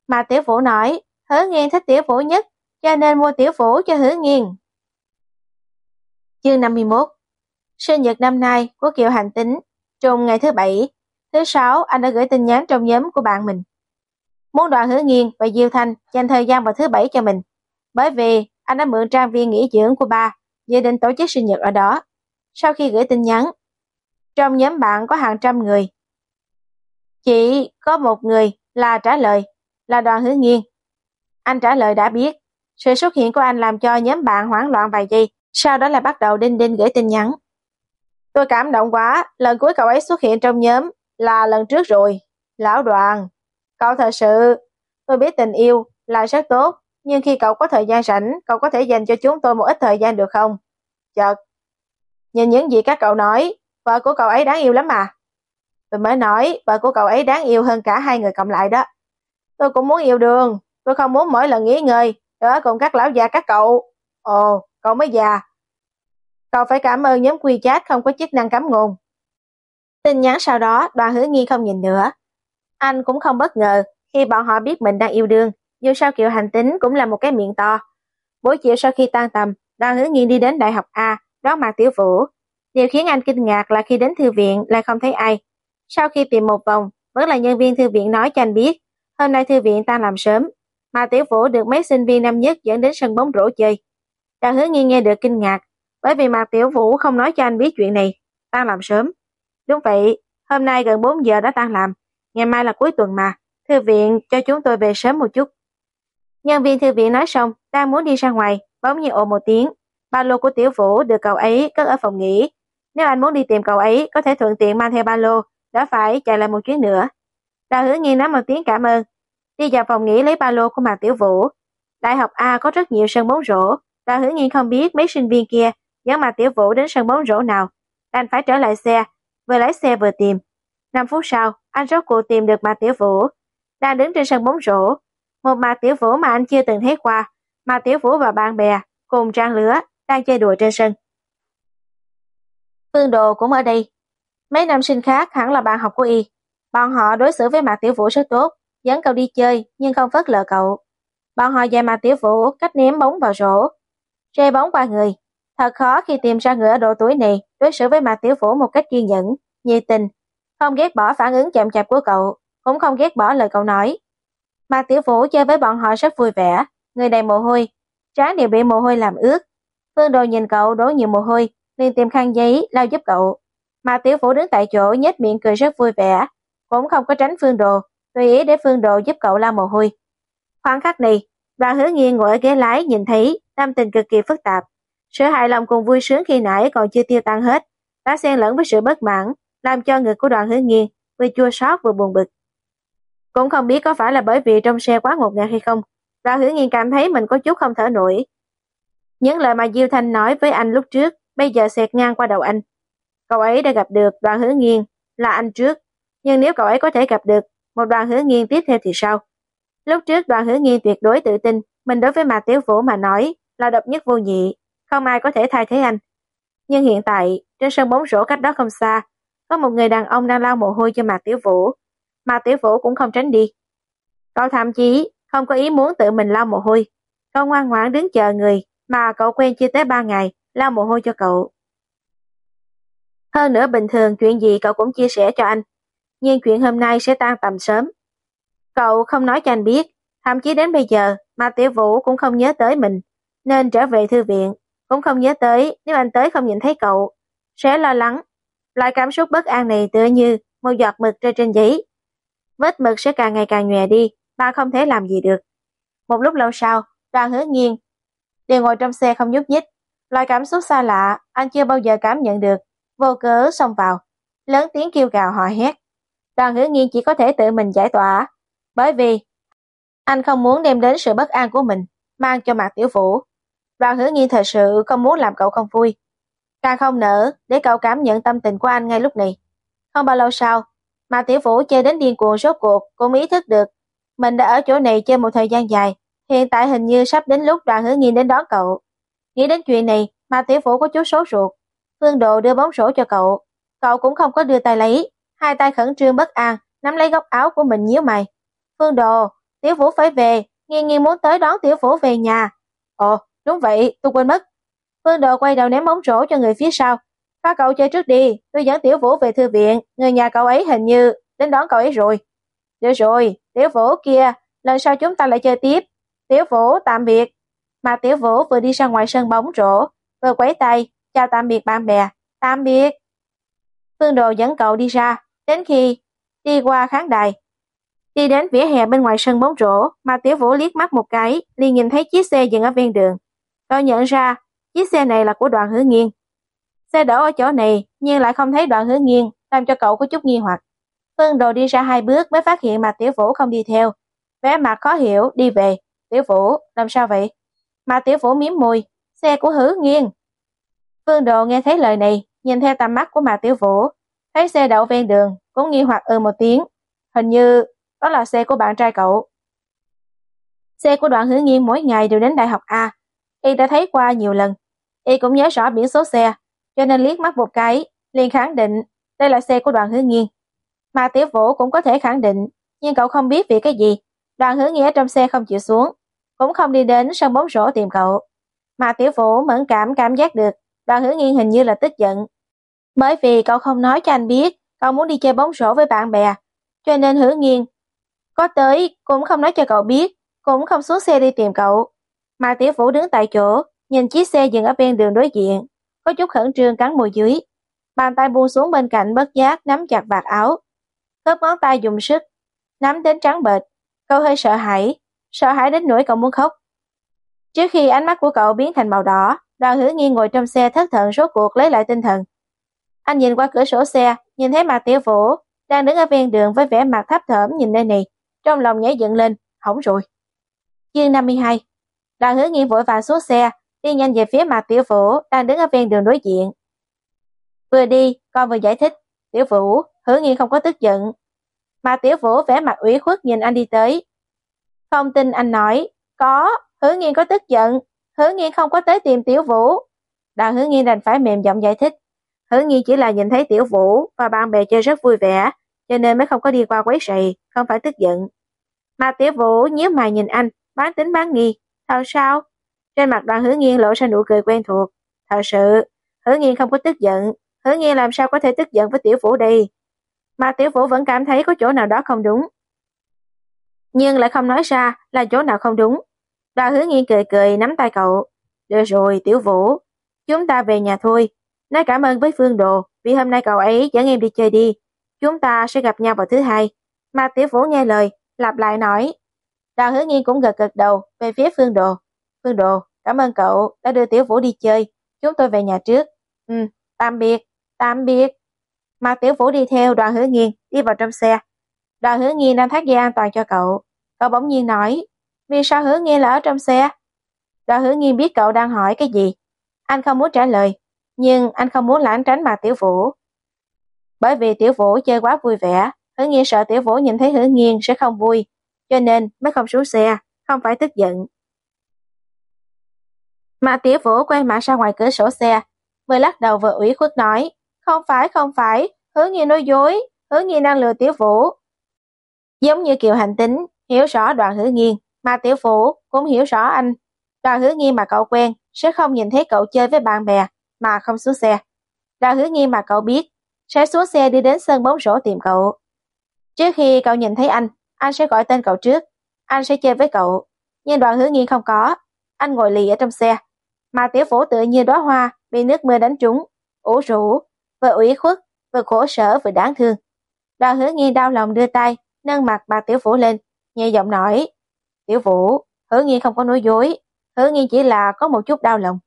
Mà Tiểu Vũ nói, hứa nghiên thích Tiểu Vũ nhất, cho nên mua Tiểu Vũ cho hứa nghiên. Chương 51 Sinh nhật năm nay của Kiều Hành Tính, trùng ngày thứ bảy, thứ sáu anh đã gửi tin nhắn trong nhóm của bạn mình. Muốn đoàn hứa nghiên và Diêu Thanh dành thời gian vào thứ bảy cho mình, bởi vì anh đã mượn trang viên nghỉ dưỡng của ba, dự định tổ chức sinh nhật ở đó. Sau khi gửi tin nhắn, trong nhóm bạn có hàng trăm người. Chỉ có một người là trả lời, là đoàn hứa nghiên. Anh trả lời đã biết, sự xuất hiện của anh làm cho nhóm bạn hoảng loạn vài giây, sau đó là bắt đầu đinh đinh gửi tin nhắn. Tôi cảm động quá, lần cuối cậu ấy xuất hiện trong nhóm là lần trước rồi. Lão đoàn, cậu thật sự, tôi biết tình yêu là rất tốt, nhưng khi cậu có thời gian rảnh, cậu có thể dành cho chúng tôi một ít thời gian được không? Chợt, nhìn những gì các cậu nói, vợ của cậu ấy đáng yêu lắm mà. Tôi mới nói, vợ của cậu ấy đáng yêu hơn cả hai người cộng lại đó. Tôi cũng muốn yêu đương, tôi không muốn mỗi lần nghỉ ngơi, ở cùng các lão già các cậu. Ồ, cậu mới già. Cậu phải cảm ơn nhóm quy chat không có chức năng cấm nguồn. Tin nhắn sau đó, đoàn hứa nghi không nhìn nữa. Anh cũng không bất ngờ khi bọn họ biết mình đang yêu đương, dù sao kiểu hành tính cũng là một cái miệng to. Buổi chiều sau khi tan tầm, đoàn hứa nghi đi đến đại học A, đón mặt tiểu vũ. Điều khiến anh kinh ngạc là khi đến thư viện lại không thấy ai. Sau khi tìm một vòng, vẫn là nhân viên thư viện nói cho anh biết, Hôm nay thư viện tan làm sớm, mà Tiểu Vũ được mấy sinh viên năm nhất dẫn đến sân bóng rổ chơi. Đào hứa nghi nghe được kinh ngạc, bởi vì mặt Tiểu Vũ không nói cho anh biết chuyện này, tan làm sớm. Đúng vậy, hôm nay gần 4 giờ đã tan làm, ngày mai là cuối tuần mà, thư viện cho chúng tôi về sớm một chút. Nhân viên thư viện nói xong, đang muốn đi ra ngoài, bỗng nhiên ồ một tiếng. Ba lô của Tiểu Vũ được cậu ấy cất ở phòng nghỉ. Nếu anh muốn đi tìm cậu ấy, có thể thuận tiện mang theo ba lô, đã phải chạy lại một chuyến nữa. Đào hứa nghiên nói một tiếng cảm ơn, đi vào phòng nghỉ lấy ba lô của Mạc Tiểu Vũ. Đại học A có rất nhiều sân bóng rổ, Đào hứa nghiên không biết mấy sinh viên kia dẫn Mạc Tiểu Vũ đến sân bóng rổ nào, đành phải trở lại xe, vừa lái xe vừa tìm. 5 phút sau, anh rốt cuộc tìm được Mạc Tiểu Vũ, đang đứng trên sân bóng rổ. Một Mạc Tiểu Vũ mà anh chưa từng thấy qua, Mạc Tiểu Vũ và bạn bè cùng trang lứa đang chơi đùa trên sân. Phương Đồ cũng ở đây. Mấy nam sinh khác hẳn là bạn học của y. Bọn họ đối xử với Mạc Tiểu Vũ rất tốt, dẫn cậu đi chơi nhưng không phớt lờ cậu. Bọn họ dạy Mạc Tiểu Vũ cách ném bóng vào rổ, rê bóng qua người. Thật khó khi tìm ra người ở độ tuổi này đối xử với Mạc Tiểu Vũ một cách kiên nhẫn, nhiệt tình, không ghét bỏ phản ứng chậm chạp của cậu, cũng không ghét bỏ lời cậu nói. Mạc Tiểu Vũ chơi với bọn họ rất vui vẻ, người đầy mồ hôi, trán đều bị mồ hôi làm ướt. Phương Đồ nhìn cậu đổ nhiều mồ hôi, liền tìm khăn giấy lau giúp cậu. Mạc Tiểu Vũ đứng tại chỗ nhếch miệng cười rất vui vẻ, cũng không có tránh Phương Đồ, tùy ý để Phương Đồ giúp cậu lau mồ hôi. Khoảng khắc này, đoàn hứa nghiêng ngồi ở ghế lái nhìn thấy tâm tình cực kỳ phức tạp. Sự hài lòng cùng vui sướng khi nãy còn chưa tiêu tan hết, đã xen lẫn với sự bất mãn, làm cho người của đoàn hứa nghiêng vừa chua xót vừa buồn bực. Cũng không biết có phải là bởi vì trong xe quá ngột ngạt hay không, đoàn hứa nghiêng cảm thấy mình có chút không thở nổi. Những lời mà Diêu Thanh nói với anh lúc trước, bây giờ xẹt ngang qua đầu anh. Cậu ấy đã gặp được đoàn hứa nghiêng, là anh trước, nhưng nếu cậu ấy có thể gặp được một đoàn hứa nghiêng tiếp theo thì sao? Lúc trước đoàn hứa nghiêng tuyệt đối tự tin, mình đối với Mạc Tiếu Vũ mà nói là độc nhất vô nhị, không ai có thể thay thế anh. Nhưng hiện tại, trên sân bóng rổ cách đó không xa, có một người đàn ông đang lau mồ hôi cho Mạc Tiểu Vũ. Mạc Tiểu Vũ cũng không tránh đi. Cậu thậm chí không có ý muốn tự mình lau mồ hôi. Cậu ngoan ngoãn đứng chờ người mà cậu quen chưa tới ba ngày lau mồ hôi cho cậu. Hơn nữa bình thường chuyện gì cậu cũng chia sẻ cho anh. Nhưng chuyện hôm nay sẽ tan tầm sớm. Cậu không nói cho anh biết, thậm chí đến bây giờ mà Tiểu Vũ cũng không nhớ tới mình, nên trở về thư viện, cũng không nhớ tới nếu anh tới không nhìn thấy cậu, sẽ lo lắng. Loại cảm xúc bất an này tựa như một giọt mực rơi trên giấy. Vết mực sẽ càng ngày càng nhòe đi, bà không thể làm gì được. Một lúc lâu sau, đoàn hứa nghiêng, đều ngồi trong xe không nhúc nhích. Loại cảm xúc xa lạ, anh chưa bao giờ cảm nhận được, vô cớ xông vào, lớn tiếng kêu gào hò hét. Đoàn hứa nghiêng chỉ có thể tự mình giải tỏa, bởi vì anh không muốn đem đến sự bất an của mình, mang cho Mạc Tiểu Vũ. Đoàn hứa nghiên thật sự không muốn làm cậu không vui. Càng không nỡ để cậu cảm nhận tâm tình của anh ngay lúc này. Không bao lâu sau, mà Tiểu Vũ chơi đến điên cuồng rốt cuộc cũng ý thức được. Mình đã ở chỗ này chơi một thời gian dài, hiện tại hình như sắp đến lúc đoàn hứa nghiên đến đón cậu. Nghĩ đến chuyện này, mà Tiểu Vũ có chút sốt ruột. Phương Độ đưa bóng rổ cho cậu. Cậu cũng không có đưa tay lấy, hai tay khẩn trương bất an, nắm lấy góc áo của mình nhíu mày. Phương Đồ, Tiểu Vũ phải về, nghiêng nghiêng muốn tới đón Tiểu Vũ về nhà. Ồ, đúng vậy, tôi quên mất. Phương Đồ quay đầu ném bóng rổ cho người phía sau. Các cậu chơi trước đi, tôi dẫn Tiểu Vũ về thư viện, người nhà cậu ấy hình như đến đón cậu ấy rồi. Được rồi, Tiểu Vũ kia, lần sau chúng ta lại chơi tiếp. Tiểu Vũ, tạm biệt. Mà Tiểu Vũ vừa đi ra ngoài sân bóng rổ, vừa quấy tay, chào tạm biệt bạn bè, tạm biệt. Phương Đồ dẫn cậu đi ra, đến khi đi qua khán đài, Đi đến vỉa hè bên ngoài sân bóng rổ, mà Tiểu Vũ liếc mắt một cái, liền nhìn thấy chiếc xe dừng ở ven đường. Cậu nhận ra, chiếc xe này là của đoàn hứa nghiên. Xe đổ ở chỗ này, nhưng lại không thấy đoàn hứa nghiên, làm cho cậu có chút nghi hoặc. Phương Đồ đi ra hai bước mới phát hiện mà Tiểu Vũ không đi theo. Vẻ mặt khó hiểu, đi về. Tiểu Vũ, làm sao vậy? Mà Tiểu Vũ miếm môi, xe của hứa nghiên. Phương Đồ nghe thấy lời này, nhìn theo tầm mắt của mà Tiểu Vũ, thấy xe đậu ven đường, cũng nghi hoặc ừ một tiếng. Hình như đó là xe của bạn trai cậu. Xe của đoạn hứa nghiên mỗi ngày đều đến đại học A. Y đã thấy qua nhiều lần. Y cũng nhớ rõ biển số xe, cho nên liếc mắt một cái, liền khẳng định đây là xe của đoàn hứa nghiên. Mà tiểu vũ cũng có thể khẳng định, nhưng cậu không biết vì cái gì. Đoàn hứa nghĩa trong xe không chịu xuống, cũng không đi đến sân bóng rổ tìm cậu. Mà tiểu vũ mẫn cảm cảm giác được, đoàn hứa nghiên hình như là tức giận. Bởi vì cậu không nói cho anh biết cậu muốn đi chơi bóng rổ với bạn bè, cho nên hứa nghiên Có tới, cũng không nói cho cậu biết, cũng không xuống xe đi tìm cậu. Mà tiểu vũ đứng tại chỗ, nhìn chiếc xe dừng ở bên đường đối diện, có chút khẩn trương cắn môi dưới. Bàn tay buông xuống bên cạnh bất giác nắm chặt vạt áo. Khớp ngón tay dùng sức, nắm đến trắng bệch. Cậu hơi sợ hãi, sợ hãi đến nỗi cậu muốn khóc. Trước khi ánh mắt của cậu biến thành màu đỏ, đoàn hữu nghiêng ngồi trong xe thất thần số cuộc lấy lại tinh thần. Anh nhìn qua cửa sổ xe, nhìn thấy mặt tiểu vũ đang đứng ở ven đường với vẻ mặt thấp thởm nhìn nơi này. Trong lòng nhảy dựng lên, hỏng rồi. Chương 52 Đoàn hứa nghi vội vàng xuống xe, đi nhanh về phía mặt tiểu vũ đang đứng ở ven đường đối diện. Vừa đi, con vừa giải thích, tiểu vũ, hứa nghi không có tức giận. Mà tiểu vũ vẻ mặt ủy khuất nhìn anh đi tới. Không tin anh nói, có, hứa nghiêng có tức giận, hứa nghiêng không có tới tìm tiểu vũ. Đoàn hứa nghiêng đành phải mềm giọng giải thích. Hứa nghiêng chỉ là nhìn thấy tiểu vũ và bạn bè chơi rất vui vẻ, cho nên mới không có đi qua quấy rầy, không phải tức giận. Mà tiểu vũ nhíu mày nhìn anh, bán tính bán nghi, thật sao? Trên mặt đoàn hứa nghiêng lộ ra nụ cười quen thuộc. Thật sự, hứa nghiêng không có tức giận, hứa nghiêng làm sao có thể tức giận với tiểu vũ đi. Mà tiểu vũ vẫn cảm thấy có chỗ nào đó không đúng. Nhưng lại không nói ra là chỗ nào không đúng. Đoàn hứa nghiêng cười cười nắm tay cậu. Được rồi, tiểu vũ, chúng ta về nhà thôi. Nói cảm ơn với Phương Đồ vì hôm nay cậu ấy dẫn em đi chơi đi. Chúng ta sẽ gặp nhau vào thứ hai. Mà tiểu vũ nghe lời, lặp lại nói. Đoàn hứa nghiên cũng gật gật đầu về phía Phương Đồ. Phương Đồ, cảm ơn cậu đã đưa tiểu vũ đi chơi. Chúng tôi về nhà trước. Ừ, tạm biệt, tạm biệt. Mà tiểu vũ đi theo đoàn hứa nghiên, đi vào trong xe. Đoàn hứa nghiên đang thắt dây an toàn cho cậu. Cậu bỗng nhiên nói, vì sao hứa nghiên là ở trong xe? Đoàn hứa nghiên biết cậu đang hỏi cái gì. Anh không muốn trả lời, nhưng anh không muốn lãng tránh mặt tiểu vũ. Bởi vì tiểu vũ chơi quá vui vẻ, hứa nghiên sợ tiểu vũ nhìn thấy hứa nghiên sẽ không vui, cho nên mới không xuống xe, không phải tức giận. Mà tiểu vũ quay mặt ra ngoài cửa sổ xe, vừa lắc đầu vừa ủy khuất nói, không phải, không phải, hứa nghi nói dối, hứa nghi đang lừa tiểu vũ. Giống như kiều hành tính, hiểu rõ Đoàn hứa nghiêng, mà tiểu vũ cũng hiểu rõ anh. Đoàn hứa nghiêng mà cậu quen sẽ không nhìn thấy cậu chơi với bạn bè mà không xuống xe. Đoàn hứa nghiêng mà cậu biết sẽ xuống xe đi đến sân bóng rổ tìm cậu. Trước khi cậu nhìn thấy anh, anh sẽ gọi tên cậu trước. Anh sẽ chơi với cậu. Nhưng đoàn hứa nghiên không có. Anh ngồi lì ở trong xe. Mà tiểu phổ tựa như đóa hoa bị nước mưa đánh trúng, ủ rũ, vừa ủy khuất, vừa khổ sở vừa đáng thương. Đoàn hứa nghiên đau lòng đưa tay, nâng mặt bà tiểu phổ lên, nhẹ giọng nói. Tiểu vũ, hứa nghiên không có nói dối, hứa nghiên chỉ là có một chút đau lòng.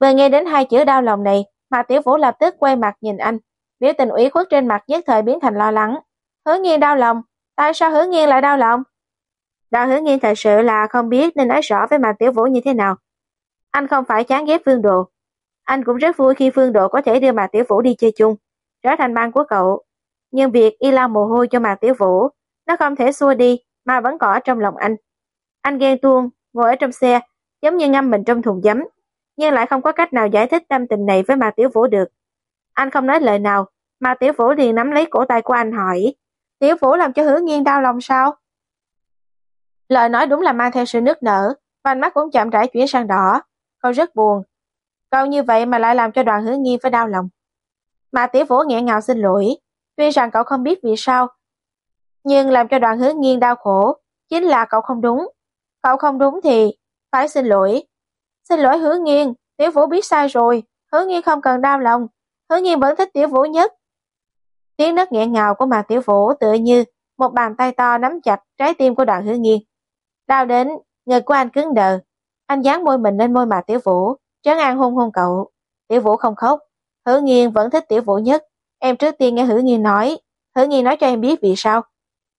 Vừa nghe đến hai chữ đau lòng này, mà tiểu vũ lập tức quay mặt nhìn anh, biểu tình ủy khuất trên mặt nhất thời biến thành lo lắng. Hứa nghiên đau lòng, tại sao hứa nghiêng lại đau lòng? Đoàn hứa nghiêng thật sự là không biết nên nói rõ với mặt tiểu vũ như thế nào. Anh không phải chán ghét Phương Độ. Anh cũng rất vui khi Phương Độ có thể đưa Mạc Tiểu Vũ đi chơi chung, trở thành băng của cậu. Nhưng việc y lau mồ hôi cho Mạc Tiểu Vũ, nó không thể xua đi mà vẫn còn ở trong lòng anh. Anh ghen tuông, ngồi ở trong xe, giống như ngâm mình trong thùng giấm, nhưng lại không có cách nào giải thích tâm tình này với Mạc Tiểu Vũ được. Anh không nói lời nào, mà Tiểu Vũ liền nắm lấy cổ tay của anh hỏi, Tiểu Vũ làm cho hứa nghiên đau lòng sao? Lời nói đúng là mang theo sự nước nở, vành mắt cũng chậm rãi chuyển sang đỏ. Cậu rất buồn. Cậu như vậy mà lại làm cho đoàn hứa nghiên phải đau lòng. Mà Tiểu Vũ nghẹn ngào xin lỗi, tuy rằng cậu không biết vì sao, nhưng làm cho đoàn hứa nghiên đau khổ, chính là cậu không đúng. Cậu không đúng thì phải xin lỗi. Xin lỗi hứa nghiên, Tiểu Vũ biết sai rồi, hứa nghiên không cần đau lòng, hứa nghiên vẫn thích Tiểu Vũ nhất. Tiếng nấc nghẹn ngào của Mạc Tiểu Vũ tựa như một bàn tay to nắm chặt trái tim của đoàn hứa nghiên. Đau đến, người của anh cứng đờ. Anh dán môi mình lên môi Mạc Tiểu Vũ, trấn an hôn hôn cậu. Tiểu Vũ không khóc, hứa nghiên vẫn thích Tiểu Vũ nhất. Em trước tiên nghe hứa nghiên nói, hứa nghiên nói cho em biết vì sao.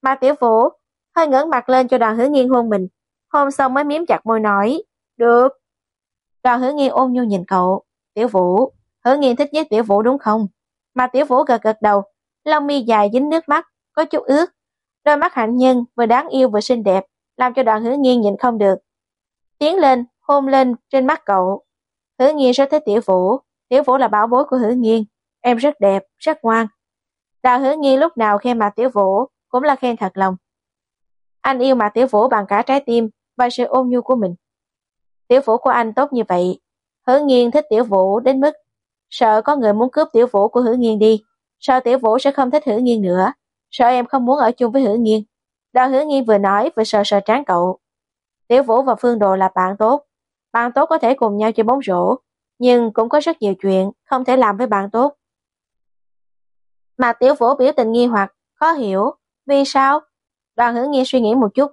Mạc Tiểu Vũ hơi ngẩng mặt lên cho đoàn hứa nghiên hôn mình. Hôn xong mới miếm chặt môi nói, được. Đoàn hứa nghiên ôm nhu nhìn cậu, Tiểu Vũ, hứa nghiên thích nhất Tiểu Vũ đúng không? Mà Tiểu Vũ gật gật đầu, lông mi dài dính nước mắt, có chút ướt. Đôi mắt hạnh nhân vừa đáng yêu vừa xinh đẹp, làm cho đoàn hứa nghiên nhìn không được. Tiến lên, hôn lên trên mắt cậu. Hứa nghiên rất thích Tiểu Vũ, Tiểu Vũ là bảo bối của hứa nghiên. Em rất đẹp, rất ngoan. Đoàn hứa nghiên lúc nào khen mặt Tiểu Vũ cũng là khen thật lòng. Anh yêu mặt Tiểu Vũ bằng cả trái tim và sự ôn nhu của mình. Tiểu Vũ của anh tốt như vậy. Hứa nghiên thích Tiểu Vũ đến mức sợ có người muốn cướp Tiểu Vũ của Hứa nghiên đi. Sợ Tiểu Vũ sẽ không thích hữu nghiên nữa. Sợ em không muốn ở chung với hữu nghiên. Đoàn hữu nghiên vừa nói vừa sờ sờ trán cậu. Tiểu Vũ và Phương Đồ là bạn tốt. Bạn tốt có thể cùng nhau chơi bóng rổ, nhưng cũng có rất nhiều chuyện không thể làm với bạn tốt. Mà Tiểu Vũ biểu tình nghi hoặc, khó hiểu, vì sao? Đoàn hữu nghiên suy nghĩ một chút.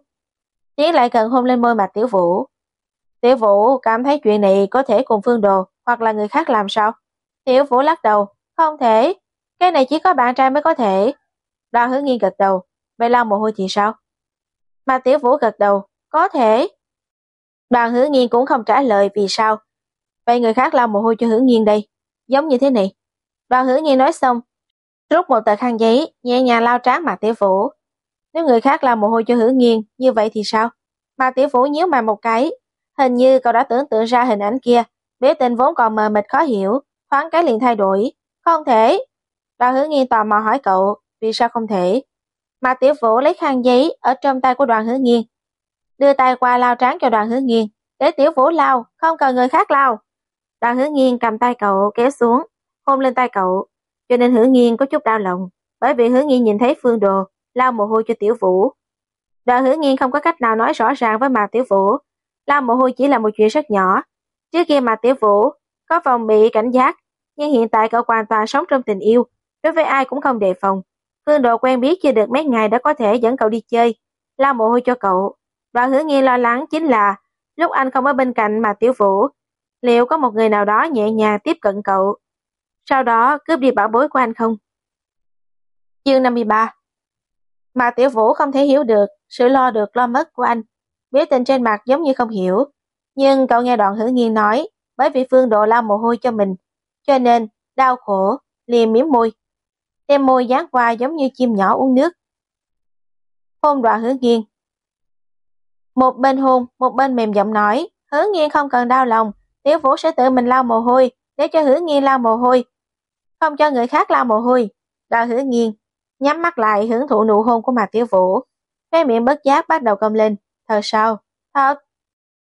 Tiến lại gần hôn lên môi mặt Tiểu Vũ. Tiểu Vũ cảm thấy chuyện này có thể cùng Phương Đồ hoặc là người khác làm sao? Tiểu Vũ lắc đầu, không thể. Cái này chỉ có bạn trai mới có thể. Đoàn hứa nghiên gật đầu, vậy lau mồ hôi thì sao? Mà Tiểu Vũ gật đầu, có thể. Đoàn hứa nghiên cũng không trả lời vì sao. Vậy người khác lau mồ hôi cho hứa nghiên đây, giống như thế này. Đoàn hứa nghiên nói xong, rút một tờ khăn giấy, nhẹ nhàng lau trán mặt Tiểu Vũ. Nếu người khác lau mồ hôi cho hứa nghiên, như vậy thì sao? Mà Tiểu Vũ nhíu mày một cái, hình như cậu đã tưởng tượng ra hình ảnh kia, biểu tình vốn còn mờ mịt khó hiểu, thoáng cái liền thay đổi. Không thể. Đoàn hứa nghiên tò mò hỏi cậu, vì sao không thể? Mà tiểu vũ lấy khăn giấy ở trong tay của đoàn hứa nghiên. Đưa tay qua lau trán cho đoàn hứa nghiên, để tiểu vũ lau, không cần người khác lau. Đoàn hứa nghiên cầm tay cậu kéo xuống, hôn lên tay cậu, cho nên hứa nghiên có chút đau lòng, bởi vì hứa nghiên nhìn thấy phương đồ, lau mồ hôi cho tiểu vũ. Đoàn hứa nghiên không có cách nào nói rõ ràng với mà tiểu vũ, lau mồ hôi chỉ là một chuyện rất nhỏ. Trước kia mà tiểu vũ có phòng bị cảnh giác, nhưng hiện tại cậu hoàn toàn sống trong tình yêu, đối với ai cũng không đề phòng. Phương Độ quen biết chưa được mấy ngày đã có thể dẫn cậu đi chơi, lao mồ hôi cho cậu. Đoạn hứa nghi lo lắng chính là lúc anh không ở bên cạnh mà tiểu vũ, liệu có một người nào đó nhẹ nhàng tiếp cận cậu, sau đó cướp đi bảo bối của anh không? Chương 53 Mà tiểu vũ không thể hiểu được sự lo được lo mất của anh, biểu tình trên mặt giống như không hiểu. Nhưng cậu nghe đoạn hứa nghi nói, bởi vì Phương Độ lao mồ hôi cho mình, cho nên đau khổ, liền miếm môi đem môi dán qua giống như chim nhỏ uống nước. Hôn đoạn hứa nghiêng. Một bên hôn, một bên mềm giọng nói, hứa nghiêng không cần đau lòng, tiểu vũ sẽ tự mình lau mồ hôi, để cho hứa nghiêng lau mồ hôi. Không cho người khác lau mồ hôi. Đoạn hứa nghiêng. nhắm mắt lại hưởng thụ nụ hôn của mặt tiểu vũ. Cái miệng bất giác bắt đầu cong lên. Thật sao? Thật.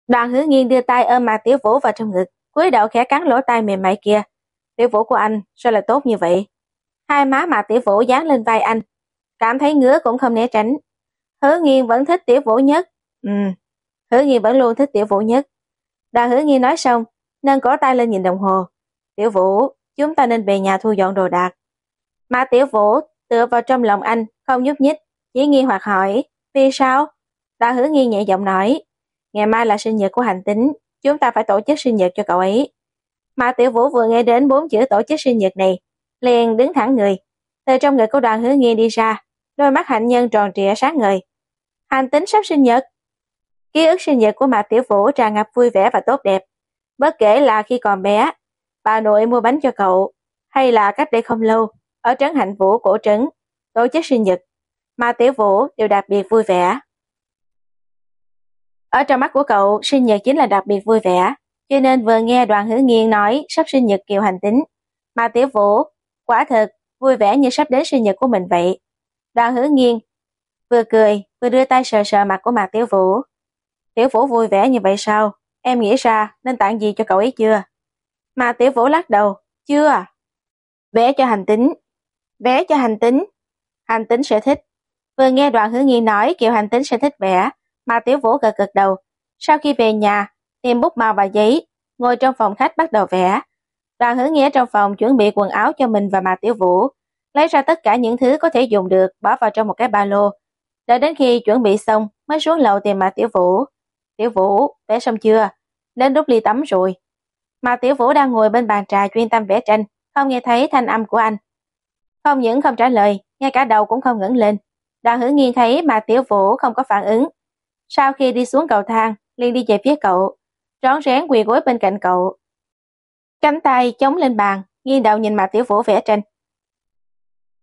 Đoạn hứa nghiêng đưa tay ôm mặt tiểu vũ vào trong ngực, cúi đầu khẽ cắn lỗ tai mềm mại kia. Tiểu vũ của anh, sao lại tốt như vậy? Hai má mà tiểu vũ dán lên vai anh. Cảm thấy ngứa cũng không né tránh. Hứa nghiên vẫn thích tiểu vũ nhất. Ừ, hứa nghiên vẫn luôn thích tiểu vũ nhất. Đào hứa nghiên nói xong, nâng cổ tay lên nhìn đồng hồ. Tiểu vũ, chúng ta nên về nhà thu dọn đồ đạc. Mà tiểu vũ tựa vào trong lòng anh, không nhúc nhích, chỉ nghi hoặc hỏi, vì sao? Đào hứa nghiên nhẹ giọng nói, ngày mai là sinh nhật của hành tính, chúng ta phải tổ chức sinh nhật cho cậu ấy. Mà tiểu vũ vừa nghe đến bốn chữ tổ chức sinh nhật này, liền đứng thẳng người, từ trong người của đoàn hứa nghiên đi ra, đôi mắt hạnh nhân tròn trịa sáng ngời. Hành tính sắp sinh nhật. Ký ức sinh nhật của Mạc Tiểu Vũ tràn ngập vui vẻ và tốt đẹp. Bất kể là khi còn bé, bà nội mua bánh cho cậu, hay là cách đây không lâu, ở trấn Hạnh Vũ cổ trấn, tổ chức sinh nhật, mà Tiểu Vũ đều đặc biệt vui vẻ. Ở trong mắt của cậu, sinh nhật chính là đặc biệt vui vẻ, cho nên vừa nghe đoàn hứa nghiên nói sắp sinh nhật kiều hành tính, mà Tiểu Vũ Quả thật, vui vẻ như sắp đến sinh nhật của mình vậy. Đoàn hứa nghiêng, vừa cười, vừa đưa tay sờ sờ mặt của Mạc Tiểu Vũ. Tiểu Vũ vui vẻ như vậy sao? Em nghĩ ra nên tặng gì cho cậu ấy chưa? mạc Tiểu Vũ lắc đầu, chưa. Vẽ cho hành tính. Vẽ cho hành tính. Hành tính sẽ thích. Vừa nghe đoàn hứa nghiêng nói kiểu hành tính sẽ thích vẽ, mạc Tiểu Vũ gật gật đầu. Sau khi về nhà, tìm bút màu và giấy, ngồi trong phòng khách bắt đầu vẽ. Đoàn hứa nghĩa trong phòng chuẩn bị quần áo cho mình và Mạc Tiểu Vũ, lấy ra tất cả những thứ có thể dùng được bỏ vào trong một cái ba lô. Đợi đến khi chuẩn bị xong mới xuống lầu tìm Mạc Tiểu Vũ. Tiểu Vũ, vẽ xong chưa? Đến đút ly tắm rồi. Mạc Tiểu Vũ đang ngồi bên bàn trà chuyên tâm vẽ tranh, không nghe thấy thanh âm của anh. Không những không trả lời, ngay cả đầu cũng không ngẩng lên. Đoàn hứa nghiên thấy Mạc Tiểu Vũ không có phản ứng. Sau khi đi xuống cầu thang, liền đi về phía cậu, rón rén quỳ gối bên cạnh cậu, Cánh tay chống lên bàn, nghiêng đầu nhìn Mạc tiểu vũ vẽ tranh.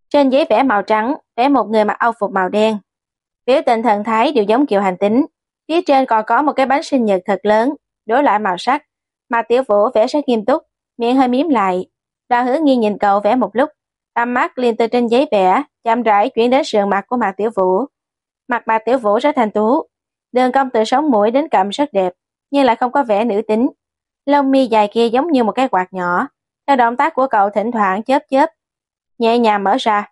Trên giấy vẽ màu trắng, vẽ một người mặc âu phục màu đen. Biểu tình thần thái đều giống kiểu hành tính. Phía trên còn có một cái bánh sinh nhật thật lớn, đối lại màu sắc. Mạc tiểu vũ vẽ rất nghiêm túc, miệng hơi miếm lại. Đoàn hứa nghiêng nhìn cậu vẽ một lúc, tầm mắt liền từ trên giấy vẽ, chậm rãi chuyển đến sườn mặt của Mạc tiểu vũ. Mặt Mạc tiểu vũ rất thành tú, đường cong từ sống mũi đến cằm rất đẹp, nhưng lại không có vẻ nữ tính, Lông mi dài kia giống như một cái quạt nhỏ. Theo động tác của cậu thỉnh thoảng chớp chớp. Nhẹ nhàng mở ra.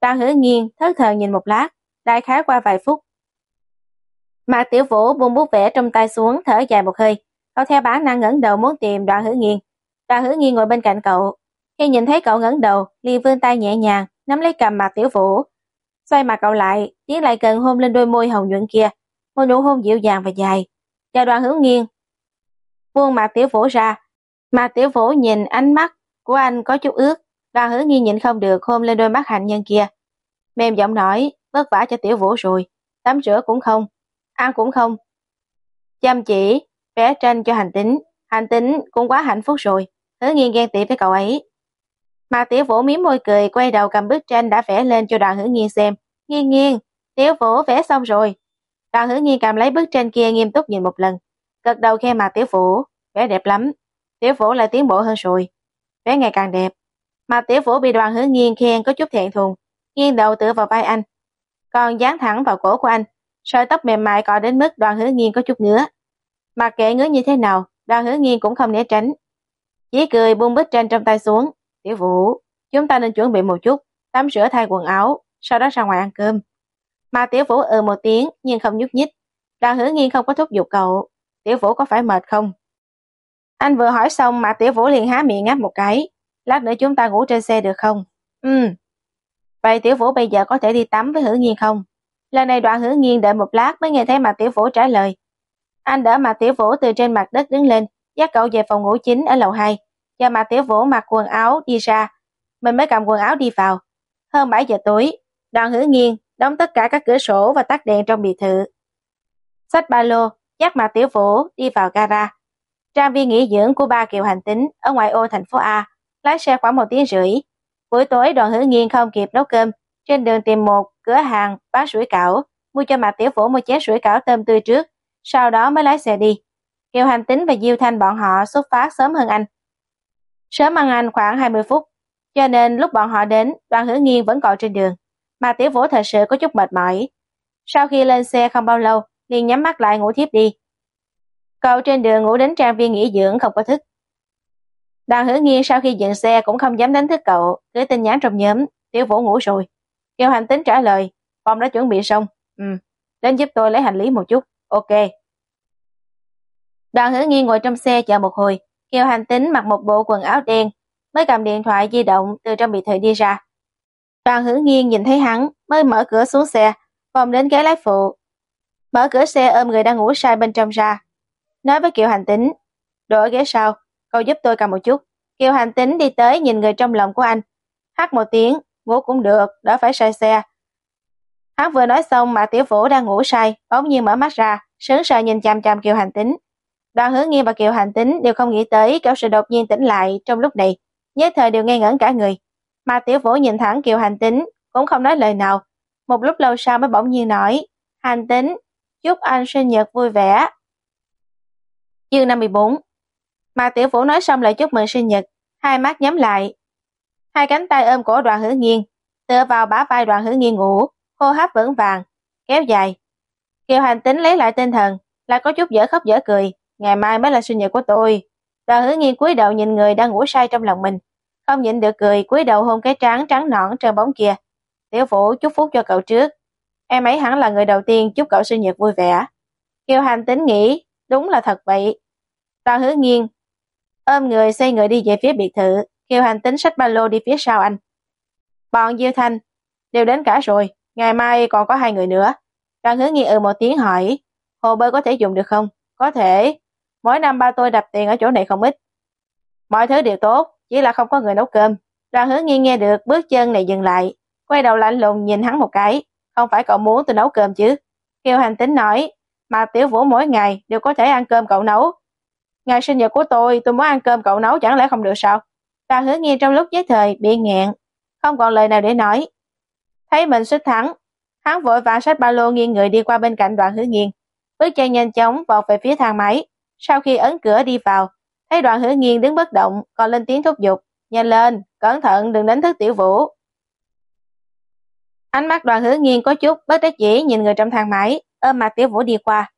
Đoàn hứa nghiêng thất thần nhìn một lát, đại khái qua vài phút. Mạc Tiểu Vũ buông bút vẽ trong tay xuống thở dài một hơi, cậu theo bản năng ngẩng đầu muốn tìm đoạn hứa nghiên. Đoạn hứa nghiên ngồi bên cạnh cậu, khi nhìn thấy cậu ngẩng đầu, liền vươn tay nhẹ nhàng nắm lấy cầm Mạc Tiểu Vũ, xoay mặt cậu lại, tiến lại gần hôn lên đôi môi hồng nhuận kia, một nụ hôn dịu dàng và dài. Chào đoàn hứa nghiêng, buông Mạc Tiểu Vũ ra, Mạc Tiểu Vũ nhìn ánh mắt của anh có chút ướt, đoàn hứa nghi nhịn không được hôn lên đôi mắt hạnh nhân kia. Mềm giọng nói, vất vả cho Tiểu Vũ rồi, tắm rửa cũng không, ăn cũng không. Chăm chỉ, vẽ tranh cho hành tính, hành tính cũng quá hạnh phúc rồi, hứa nghi ghen tị với cậu ấy. Mạc Tiểu Vũ miếm môi cười, quay đầu cầm bức tranh đã vẽ lên cho đoàn hứa nghi xem. nghiêng nghiêng Tiểu Vũ vẽ xong rồi. Đoàn hứa nghi cầm lấy bức tranh kia nghiêm túc nhìn một lần. Gật đầu khen mặt Tiểu Vũ, vẻ đẹp lắm. Tiểu Vũ lại tiến bộ hơn rồi. vẻ ngày càng đẹp. mà Tiểu Vũ bị đoàn hữu nghiêng khen có chút thẹn thùng, nghiêng đầu tựa vào vai anh. Còn dán thẳng vào cổ của anh, sợi tóc mềm mại cọ đến mức đoàn hữu nghiêng có chút ngứa. Mặc kệ ngứa như thế nào, đoàn hữu nghiêng cũng không né tránh. Chỉ cười buông bức tranh trong tay xuống, Tiểu Vũ, chúng ta nên chuẩn bị một chút, tắm rửa thay quần áo, sau đó ra ngoài ăn cơm. Mà Tiểu Vũ ừ một tiếng nhưng không nhúc nhích. Đoàn hứa nghiên không có thúc giục cậu. Tiểu Vũ có phải mệt không? Anh vừa hỏi xong mà Tiểu Vũ liền há miệng ngáp một cái. Lát nữa chúng ta ngủ trên xe được không? Ừ. Vậy Tiểu Vũ bây giờ có thể đi tắm với hứa nghiên không? Lần này đoạn hứa nghiên đợi một lát mới nghe thấy mặt Tiểu Vũ trả lời. Anh đỡ mặt Tiểu Vũ từ trên mặt đất đứng lên, dắt cậu về phòng ngủ chính ở lầu 2 và mà Tiểu Vũ mặc quần áo đi ra, mình mới cầm quần áo đi vào. Hơn 7 giờ tối, đoàn hứa nghiêng đóng tất cả các cửa sổ và tắt đèn trong biệt thự. Xách ba lô, dắt mặt Tiểu Vũ đi vào gara. Trang viên nghỉ dưỡng của ba kiều hành tính ở ngoại ô thành phố A, lái xe khoảng một tiếng rưỡi. Buổi tối đoàn hữu nghiên không kịp nấu cơm, trên đường tìm một cửa hàng bán sủi cảo, mua cho mặt Tiểu Vũ một chén sủi cảo tôm tươi trước, sau đó mới lái xe đi. Kiều Hành Tính và Diêu Thanh bọn họ xuất phát sớm hơn anh, Sớm ăn anh khoảng 20 phút, cho nên lúc bọn họ đến, đoàn hữu nghiên vẫn còn trên đường, mà tiểu vũ thật sự có chút mệt mỏi. Sau khi lên xe không bao lâu, liền nhắm mắt lại ngủ thiếp đi. Cậu trên đường ngủ đến trang viên nghỉ dưỡng không có thức. Đoàn hứa nghiên sau khi dựng xe cũng không dám đánh thức cậu, gửi tin nhắn trong nhóm, tiểu vũ ngủ rồi. Kêu hành tính trả lời, phòng đã chuẩn bị xong. Ừ, đến giúp tôi lấy hành lý một chút, ok. Đoàn hứa nghiên ngồi trong xe chờ một hồi, Kiều Hành Tính mặc một bộ quần áo đen, mới cầm điện thoại di động từ trong biệt thự đi ra. Đoàn hứa nghiêng nhìn thấy hắn, mới mở cửa xuống xe, vòng đến ghế lái phụ. Mở cửa xe ôm người đang ngủ say bên trong ra. Nói với Kiều Hành Tính, đổi ghế sau, cậu giúp tôi cầm một chút. Kiều Hành Tính đi tới nhìn người trong lòng của anh. Hát một tiếng, ngủ cũng được, đỡ phải say xe. Hắn vừa nói xong mà Tiểu Vũ đang ngủ say, bỗng nhiên mở mắt ra, sướng sợ nhìn chằm chằm Kiều Hành Tính. Đoàn hướng nghiêng và Kiều Hành Tính đều không nghĩ tới cậu sự đột nhiên tỉnh lại trong lúc này, nhất thời đều ngây ngẩn cả người. Mà Tiểu Vũ nhìn thẳng Kiều Hành Tính, cũng không nói lời nào. Một lúc lâu sau mới bỗng nhiên nói, Hành Tính, chúc anh sinh nhật vui vẻ. Chương 54 Mà Tiểu Vũ nói xong lại chúc mừng sinh nhật, hai mắt nhắm lại. Hai cánh tay ôm cổ đoàn hữu nghiêng tựa vào bả vai đoàn hữu nghiêng ngủ, hô hấp vững vàng, kéo dài. Kiều Hành Tính lấy lại tinh thần, lại có chút dở khóc dở cười, ngày mai mới là sinh nhật của tôi. Đoàn hữu nghiêng cúi đầu nhìn người đang ngủ say trong lòng mình, không nhịn được cười cúi đầu hôn cái trán trắng nõn trơn bóng kia. Tiểu Vũ chúc phúc cho cậu trước. Em ấy hẳn là người đầu tiên chúc cậu sinh nhật vui vẻ. Kiều Hành tính nghĩ, đúng là thật vậy. Đoàn hứa nghiêng, ôm người xây người đi về phía biệt thự, Kiều Hành tính xách ba lô đi phía sau anh. Bọn Diêu Thanh, đều đến cả rồi, ngày mai còn có hai người nữa. Đoàn hứa nghiên ừ một tiếng hỏi, hồ bơi có thể dùng được không? Có thể, Mỗi năm ba tôi đập tiền ở chỗ này không ít. Mọi thứ đều tốt, chỉ là không có người nấu cơm. Đoàn hứa nghiêng nghe được bước chân này dừng lại, quay đầu lạnh lùng nhìn hắn một cái. Không phải cậu muốn tôi nấu cơm chứ? Kiều hành tính nói, mà tiểu vũ mỗi ngày đều có thể ăn cơm cậu nấu. Ngày sinh nhật của tôi, tôi muốn ăn cơm cậu nấu chẳng lẽ không được sao? Đoàn hứa nghiêng trong lúc giới thời bị nghẹn, không còn lời nào để nói. Thấy mình xuất thắng, hắn vội vàng sách ba lô nghiêng người đi qua bên cạnh đoàn hứa nghiêng, bước chân nhanh chóng vọt về phía thang máy. Sau khi ấn cửa đi vào, thấy đoàn hứa nghiêng đứng bất động, còn lên tiếng thúc giục. Nhanh lên, cẩn thận đừng đánh thức tiểu vũ. Ánh mắt đoàn hứa nghiên có chút bất đắc dĩ nhìn người trong thang máy, ôm mặt tiểu vũ đi qua.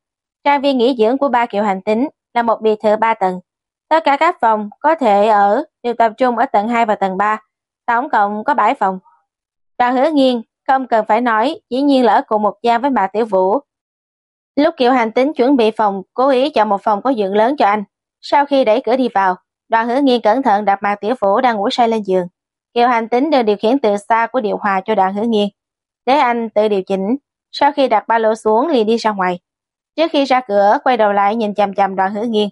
Trang viên nghỉ dưỡng của ba kiều hành tính là một biệt thự ba tầng. Tất cả các phòng có thể ở đều tập trung ở tầng 2 và tầng 3, tổng cộng có 7 phòng. Đoàn hứa nghiên Không cần phải nói, dĩ nhiên là ở cùng một gian với bà Tiểu Vũ. Lúc Kiều Hành tính chuẩn bị phòng, cố ý chọn một phòng có giường lớn cho anh. Sau khi đẩy cửa đi vào, đoàn hứa nghiên cẩn thận đặt mặt Tiểu Vũ đang ngủ say lên giường. Kiều Hành tính đều điều khiển từ xa của điều hòa cho đoàn hứa nghiên. Để anh tự điều chỉnh, sau khi đặt ba lô xuống liền đi ra ngoài. Trước khi ra cửa, quay đầu lại nhìn chằm chằm đoàn hứa nghiên.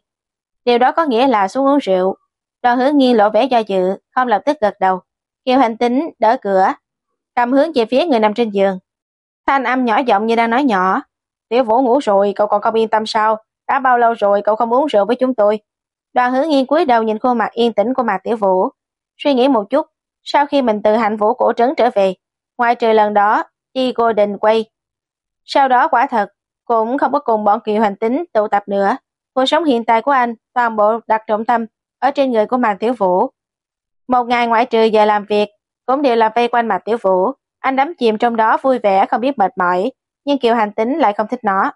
Điều đó có nghĩa là xuống uống rượu. Đoàn hứa nghiên lộ vẻ do dự, không lập tức gật đầu. Kiều hành tính đỡ cửa, cầm hướng về phía người nằm trên giường. Thanh âm nhỏ giọng như đang nói nhỏ. Tiểu vũ ngủ rồi, cậu còn không yên tâm sao? Đã bao lâu rồi cậu không uống rượu với chúng tôi? Đoàn Hữu nghiêng cúi đầu nhìn khuôn mặt yên tĩnh của mặt Tiểu Vũ. Suy nghĩ một chút, sau khi mình từ hạnh vũ cổ trấn trở về, ngoài trừ lần đó, đi cô đình quay. Sau đó quả thật, cũng không có cùng bọn kiều hành tính tụ tập nữa. Cuộc sống hiện tại của anh toàn bộ đặt trọng tâm ở trên người của Mạc Tiểu Vũ. Một ngày ngoại trừ giờ làm việc, cũng đều là vây quanh Mạc Tiểu Vũ. Anh đắm chìm trong đó vui vẻ không biết mệt mỏi, nhưng Kiều Hành Tính lại không thích nó.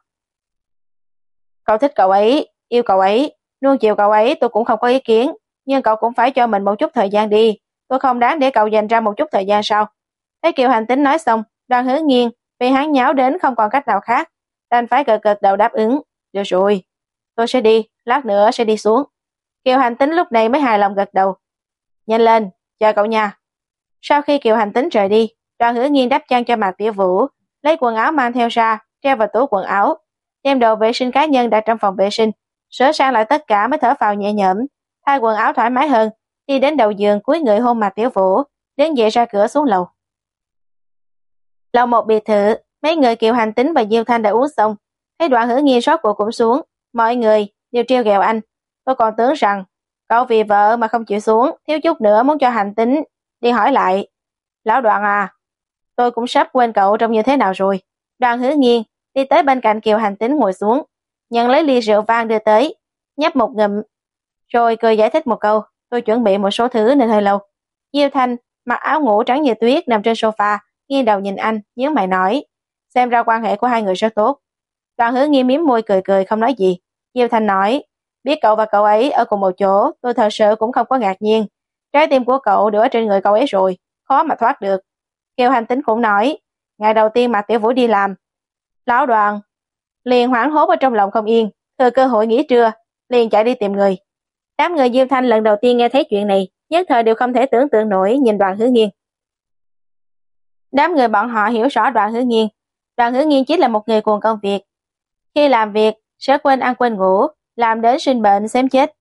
Cậu thích cậu ấy, yêu cậu ấy, nuông chiều cậu ấy tôi cũng không có ý kiến, nhưng cậu cũng phải cho mình một chút thời gian đi. Tôi không đáng để cậu dành ra một chút thời gian sau. Thấy Kiều Hành Tính nói xong, đoàn hứa nghiêng, vì hắn nháo đến không còn cách nào khác, đành phải gật gật đầu đáp ứng. Được rồi, tôi sẽ đi, lát nữa sẽ đi xuống. Kiều Hành Tính lúc này mới hài lòng gật đầu. Nhanh lên, chờ cậu nha. Sau khi Kiều Hành Tính rời đi, đoàn hứa nghiêng đắp chăn cho Mạc Tiểu Vũ, lấy quần áo mang theo ra, treo vào tủ quần áo, đem đồ vệ sinh cá nhân đặt trong phòng vệ sinh, sửa sang lại tất cả mới thở phào nhẹ nhõm, thay quần áo thoải mái hơn, đi đến đầu giường cuối người hôn Mạc Tiểu Vũ, đứng dậy ra cửa xuống lầu. Lầu một biệt thự, mấy người Kiều Hành Tính và Diêu Thanh đã uống xong, thấy đoạn hứa nghiên sót của cũng xuống, mọi người đều treo ghẹo anh. Tôi còn tưởng rằng cậu vì vợ mà không chịu xuống, thiếu chút nữa muốn cho hành tính đi hỏi lại. Lão đoạn à, tôi cũng sắp quên cậu trông như thế nào rồi. Đoàn hứa nghiêng, đi tới bên cạnh Kiều hành tính ngồi xuống, nhận lấy ly rượu vang đưa tới, nhấp một ngụm, rồi cười giải thích một câu, tôi chuẩn bị một số thứ nên hơi lâu. Diêu Thanh, mặc áo ngủ trắng như tuyết nằm trên sofa, nghiêng đầu nhìn anh, nhớ mày nói, xem ra quan hệ của hai người rất tốt. Đoàn hứa nghiêng miếm môi cười cười không nói gì. Diêu Thanh nói, biết cậu và cậu ấy ở cùng một chỗ, tôi thật sự cũng không có ngạc nhiên, Trái tim của cậu đều ở trên người cậu ấy rồi, khó mà thoát được. Kiều hành tính cũng nói, ngày đầu tiên mà Tiểu Vũ đi làm. Lão đoàn, liền hoảng hốt ở trong lòng không yên, thừa cơ hội nghỉ trưa, liền chạy đi tìm người. Đám người Diêu Thanh lần đầu tiên nghe thấy chuyện này, nhất thời đều không thể tưởng tượng nổi nhìn đoàn hứa nghiêng. Đám người bọn họ hiểu rõ đoạn hữu nghiên. Đoàn hữu nghiên chỉ là một người cuồng công việc. Khi làm việc, sẽ quên ăn quên ngủ, làm đến sinh bệnh xém chết.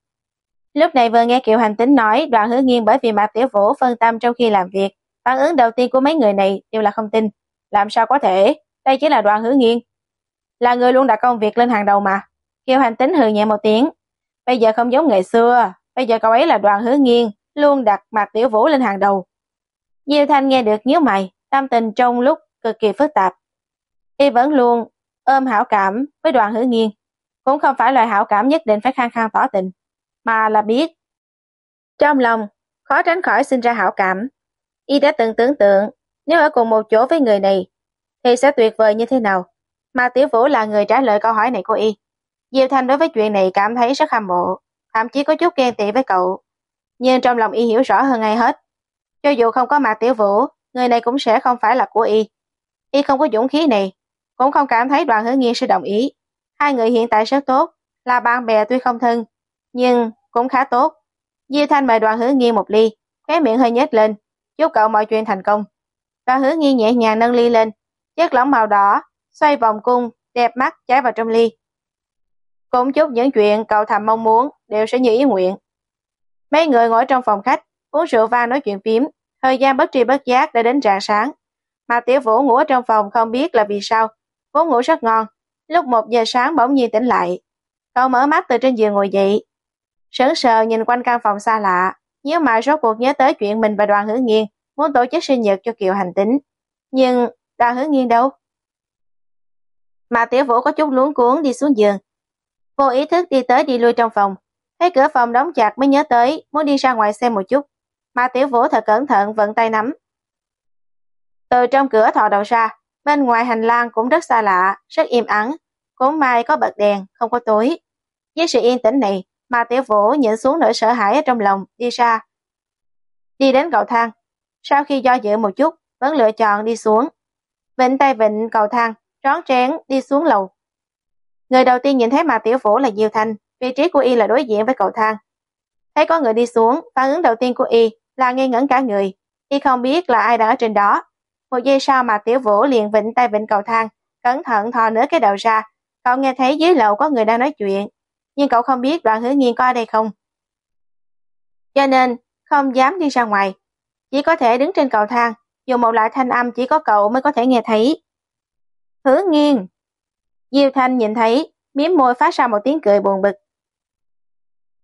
Lúc này vừa nghe Kiều Hành Tính nói đoàn hữu nghiêng bởi vì Mạc Tiểu Vũ phân tâm trong khi làm việc. Phản ứng đầu tiên của mấy người này đều là không tin. Làm sao có thể? Đây chỉ là đoàn hữu nghiêng. Là người luôn đặt công việc lên hàng đầu mà. Kiều Hành Tính hừ nhẹ một tiếng. Bây giờ không giống ngày xưa. Bây giờ cậu ấy là đoàn hứa nghiêng, luôn đặt Mạc Tiểu Vũ lên hàng đầu. Diêu Thanh nghe được nhíu mày, tâm tình trong lúc cực kỳ phức tạp. Y vẫn luôn ôm hảo cảm với đoàn hữu nghiêng. Cũng không phải loại hảo cảm nhất định phải khăng khăng tỏ tình mà là biết. Trong lòng, khó tránh khỏi sinh ra hảo cảm. Y đã từng tưởng tượng, nếu ở cùng một chỗ với người này, thì sẽ tuyệt vời như thế nào. Mà Tiểu Vũ là người trả lời câu hỏi này của Y. Diêu Thanh đối với chuyện này cảm thấy rất hâm mộ, thậm chí có chút ghen tị với cậu. Nhưng trong lòng Y hiểu rõ hơn ai hết. Cho dù không có mặt Tiểu Vũ, người này cũng sẽ không phải là của Y. Y không có dũng khí này, cũng không cảm thấy đoàn hứa nghiên sẽ đồng ý. Hai người hiện tại rất tốt, là bạn bè tuy không thân, nhưng cũng khá tốt. Diêu Thanh mời đoàn hứa nghiên một ly, khóe miệng hơi nhếch lên, chúc cậu mọi chuyện thành công. Đoàn hứa nghiên nhẹ nhàng nâng ly lên, chất lỏng màu đỏ, xoay vòng cung, đẹp mắt cháy vào trong ly. Cũng chúc những chuyện cậu thầm mong muốn đều sẽ như ý nguyện. Mấy người ngồi trong phòng khách, uống rượu vang nói chuyện phím, thời gian bất tri bất giác đã đến rạng sáng. Mà tiểu vũ ngủ ở trong phòng không biết là vì sao, vốn ngủ rất ngon. Lúc một giờ sáng bỗng nhiên tỉnh lại. Cậu mở mắt từ trên giường ngồi dậy, Sững sờ nhìn quanh căn phòng xa lạ, nhớ mà rốt cuộc nhớ tới chuyện mình và đoàn hữu nghiên muốn tổ chức sinh nhật cho Kiều hành tính. Nhưng đoàn hữu nghiên đâu? Mà tiểu vũ có chút luống cuốn đi xuống giường. Vô ý thức đi tới đi lui trong phòng. Thấy cửa phòng đóng chặt mới nhớ tới, muốn đi ra ngoài xem một chút. Mà tiểu vũ thật cẩn thận vận tay nắm. Từ trong cửa thò đầu ra, bên ngoài hành lang cũng rất xa lạ, rất im ắng. Cũng may có bật đèn, không có tối. Với sự yên tĩnh này, mà tiểu vũ nhịn xuống nỗi sợ hãi ở trong lòng, đi ra. Đi đến cầu thang. Sau khi do dự một chút, vẫn lựa chọn đi xuống, vịnh tay vịnh cầu thang, rón rén đi xuống lầu. Người đầu tiên nhìn thấy mà Tiểu Vũ là Diêu Thanh, vị trí của y là đối diện với cầu thang. Thấy có người đi xuống, phản ứng đầu tiên của y là nghi ngẩn cả người. Y không biết là ai đang ở trên đó. Một giây sau mà Tiểu Vũ liền vịnh tay vịnh cầu thang, cẩn thận thò nửa cái đầu ra. Cậu nghe thấy dưới lầu có người đang nói chuyện, nhưng cậu không biết đoạn hứa nghiên có ở đây không. Cho nên, không dám đi ra ngoài. Chỉ có thể đứng trên cầu thang, dùng một loại thanh âm chỉ có cậu mới có thể nghe thấy. Hứa nghiên. Diêu Thanh nhìn thấy, miếm môi phát ra một tiếng cười buồn bực.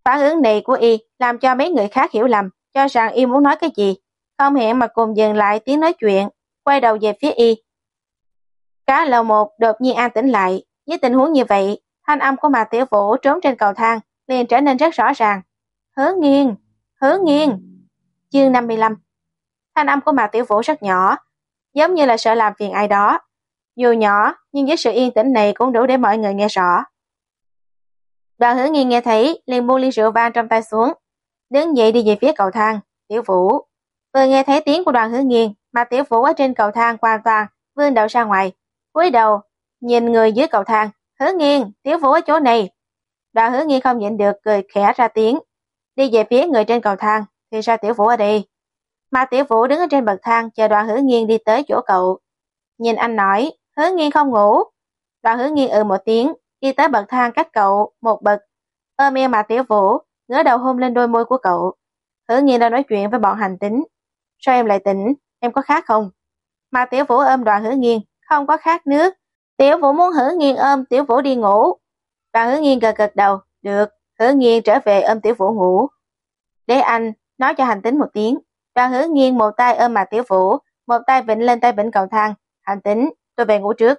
Phản ứng này của y làm cho mấy người khác hiểu lầm, cho rằng y muốn nói cái gì. Không hẹn mà cùng dừng lại tiếng nói chuyện, quay đầu về phía y. Cá lầu một đột nhiên an tĩnh lại, với tình huống như vậy, thanh âm của Mạc Tiểu Vũ trốn trên cầu thang liền trở nên rất rõ ràng. Hứa nghiêng, hứa nghiêng. Chương 55 Thanh âm của Mạc Tiểu Vũ rất nhỏ, giống như là sợ làm phiền ai đó. Dù nhỏ, nhưng với sự yên tĩnh này cũng đủ để mọi người nghe rõ. Đoàn hứa nghiêng nghe thấy, liền buông ly rượu vang trong tay xuống. Đứng dậy đi về phía cầu thang, Tiểu Vũ. Vừa nghe thấy tiếng của đoàn hứa nghiêng, mà Tiểu Vũ ở trên cầu thang hoàn toàn vươn đầu ra ngoài. cúi đầu, nhìn người dưới cầu thang, hứa nghiêng, Tiểu Vũ ở chỗ này. Đoàn hứa nghiêng không nhịn được cười khẽ ra tiếng. Đi về phía người trên cầu thang, thì ra Tiểu Vũ ở đây. Mà Tiểu Vũ đứng ở trên bậc thang chờ đoàn hứa nghiêng đi tới chỗ cậu. Nhìn anh nói, hứa nghiêng không ngủ. Đoàn hứa nghiêng ừ một tiếng, đi tới bậc thang cách cậu một bậc. Ôm em mà Tiểu Vũ, ngửa đầu hôn lên đôi môi của cậu. Hứa nghiêng đang nói chuyện với bọn hành tính. Sao em lại tỉnh, em có khát không? Mà Tiểu Vũ ôm đoàn hứa nghiêng, không có khát nước. Tiểu Vũ muốn hứa nghiêng ôm Tiểu Vũ đi ngủ. Đoàn hứa nghiêng gật gật đầu, được, hứa nghiêng trở về ôm Tiểu Vũ ngủ. Để anh nói cho hành tính một tiếng. Đoàn hứa nghiêng một tay ôm mà Tiểu Vũ, một tay vịnh lên tay vịnh cầu thang. Hành tính, tôi về ngủ trước.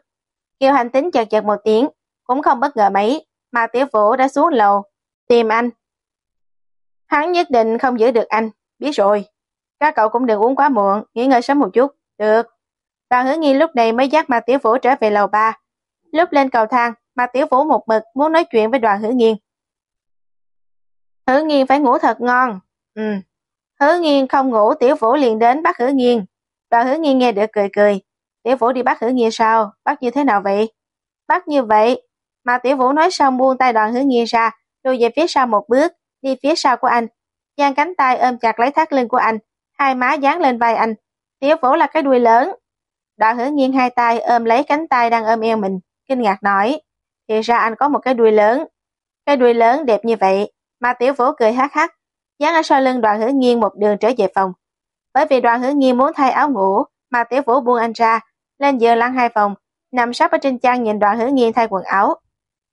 Kêu hành tính chật chật một tiếng, cũng không bất ngờ mấy, mà Tiểu Vũ đã xuống lầu, tìm anh. Hắn nhất định không giữ được anh, biết rồi. Các cậu cũng đừng uống quá muộn, nghỉ ngơi sớm một chút. Được. Đoàn hứa nghi lúc này mới dắt mà Tiểu Vũ trở về lầu ba. Lúc lên cầu thang, mà Tiểu Vũ một mực muốn nói chuyện với đoàn hứa nghiên. Hứa nghiên phải ngủ thật ngon. Ừ. Hứa nghiên không ngủ Tiểu Vũ liền đến bắt hứa nghiên. Đoàn hứa nghiên nghe được cười cười. Tiểu Vũ đi bắt hứa nghiên sao? Bắt như thế nào vậy? Bắt như vậy. Mà Tiểu Vũ nói xong buông tay đoàn hứa nghiên ra, lùi về phía sau một bước, đi phía sau của anh. Giang cánh tay ôm chặt lấy thắt lưng của anh, hai má dán lên vai anh. Tiểu Vũ là cái đuôi lớn. đoạn hứa nghiêng hai tay ôm lấy cánh tay đang ôm eo mình, kinh ngạc nói. Thì ra anh có một cái đuôi lớn. Cái đuôi lớn đẹp như vậy, mà Tiểu Vũ cười hát hát, dán ở sau lưng đoạn hứa nghiêng một đường trở về phòng. Bởi vì đoạn hứa nghiêng muốn thay áo ngủ, mà Tiểu Vũ buông anh ra, lên giường lăn hai phòng, nằm sắp ở trên chăn nhìn đoạn hứa nghiêng thay quần áo.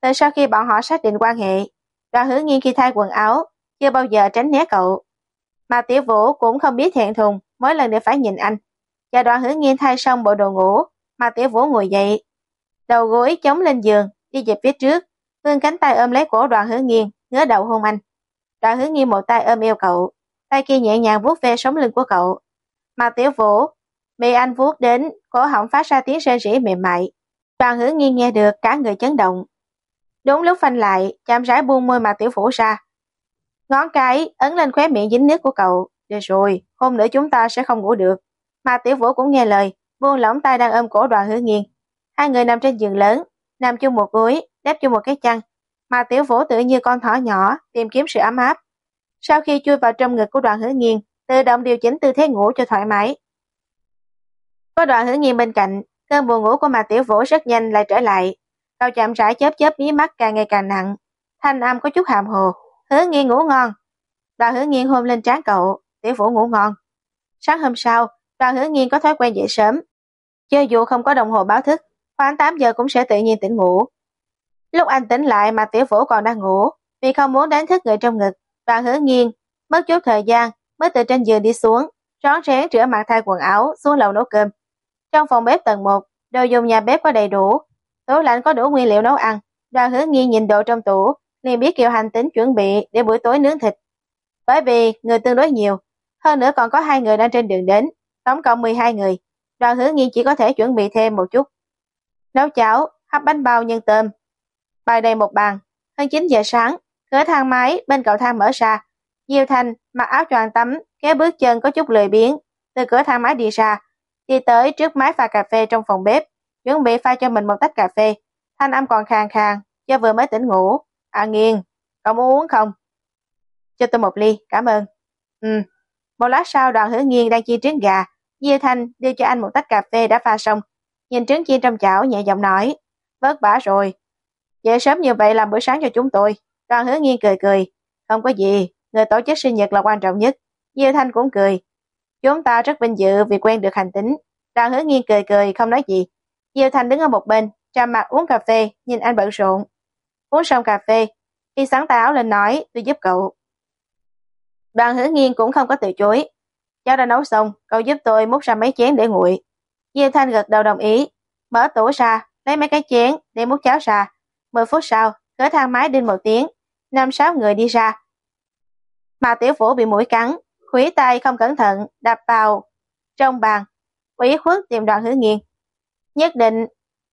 Từ sau khi bọn họ xác định quan hệ, đoàn hứa nghiêng khi thay quần áo, chưa bao giờ tránh né cậu. Mà Tiểu Vũ cũng không biết thẹn thùng mỗi lần đều phải nhìn anh. Và đoàn hứa nghiên thay xong bộ đồ ngủ, mà Tiểu Vũ ngồi dậy. Đầu gối chống lên giường, đi về phía trước, vươn cánh tay ôm lấy cổ đoàn hứa nghiên, ngứa đầu hôn anh. Đoàn hứa nghiên một tay ôm eo cậu, tay kia nhẹ nhàng vuốt ve sống lưng của cậu. Mà Tiểu Vũ bị anh vuốt đến, cổ họng phát ra tiếng rên rỉ mềm mại. Đoàn hứa nghiên nghe được cả người chấn động. Đúng lúc phanh lại, chạm rãi buông môi mà Tiểu Vũ ra, Ngón cái ấn lên khóe miệng dính nước của cậu. Được rồi, hôm nữa chúng ta sẽ không ngủ được. Mà tiểu vũ cũng nghe lời, buông lỏng tay đang ôm cổ đoàn hứa nghiêng. Hai người nằm trên giường lớn, nằm chung một gối, đắp chung một cái chăn. Mà tiểu vũ tự như con thỏ nhỏ, tìm kiếm sự ấm áp. Sau khi chui vào trong ngực của đoàn hứa nghiêng, tự động điều chỉnh tư thế ngủ cho thoải mái. Có đoàn hứa nghiêng bên cạnh, cơn buồn ngủ của mà tiểu vũ rất nhanh lại trở lại. Đầu chạm rãi chớp chớp mí mắt càng ngày càng nặng. Thanh âm có chút hàm hồ, Hứa nghiên ngủ ngon. Đoàn hứa nghiên hôn lên trán cậu, tiểu vũ ngủ ngon. Sáng hôm sau, đoàn hứa nghiên có thói quen dậy sớm. Cho dù không có đồng hồ báo thức, khoảng 8 giờ cũng sẽ tự nhiên tỉnh ngủ. Lúc anh tỉnh lại mà tiểu vũ còn đang ngủ, vì không muốn đánh thức người trong ngực, đoàn hứa nghiên mất chút thời gian mới từ trên giường đi xuống, rón rén rửa mặt thay quần áo, xuống lầu nấu cơm. Trong phòng bếp tầng 1, đồ dùng nhà bếp có đầy đủ, tủ lạnh có đủ nguyên liệu nấu ăn. Đoàn hứa nghi nhìn đồ trong tủ, liền biết kêu hành tính chuẩn bị để buổi tối nướng thịt. Bởi vì người tương đối nhiều, hơn nữa còn có hai người đang trên đường đến, tổng cộng 12 người, đoàn hứa nghi chỉ có thể chuẩn bị thêm một chút. Nấu cháo, hấp bánh bao nhân tôm, bài đầy một bàn, hơn 9 giờ sáng, cửa thang máy bên cầu thang mở ra, Diêu Thanh mặc áo choàng tắm, kéo bước chân có chút lười biếng, từ cửa thang máy đi ra, đi tới trước máy pha cà phê trong phòng bếp, chuẩn bị pha cho mình một tách cà phê. Thanh âm còn khàn khàn, do vừa mới tỉnh ngủ. À nghiêng, cậu muốn uống không? Cho tôi một ly, cảm ơn. Ừ. Một lát sau đoàn hứa nghiên đang chiên trứng gà. Diêu Thanh đưa cho anh một tách cà phê đã pha xong. Nhìn trứng chiên trong chảo nhẹ giọng nói. Vất vả rồi. Dậy sớm như vậy làm bữa sáng cho chúng tôi. Đoàn hứa nghiên cười cười. Không có gì, người tổ chức sinh nhật là quan trọng nhất. Diêu Thanh cũng cười. Chúng ta rất vinh dự vì quen được hành tính. Đoàn hứa nghiên cười cười không nói gì. Diêu Thanh đứng ở một bên, trầm mặt uống cà phê, nhìn anh bận rộn. Uống xong cà phê, y sáng táo lên nói tôi giúp cậu. Đoàn hữu nghiên cũng không có từ chối. Cháu đã nấu xong, cậu giúp tôi múc ra mấy chén để nguội. Diêu Thanh gật đầu đồng ý, mở tủ ra, lấy mấy cái chén để múc cháo ra. Mười phút sau, cửa thang máy đinh một tiếng, năm sáu người đi ra. Mà tiểu phủ bị mũi cắn, khủy tay không cẩn thận, đạp vào trong bàn, ủy khuất tìm đoàn hữu nghiên. Nhất định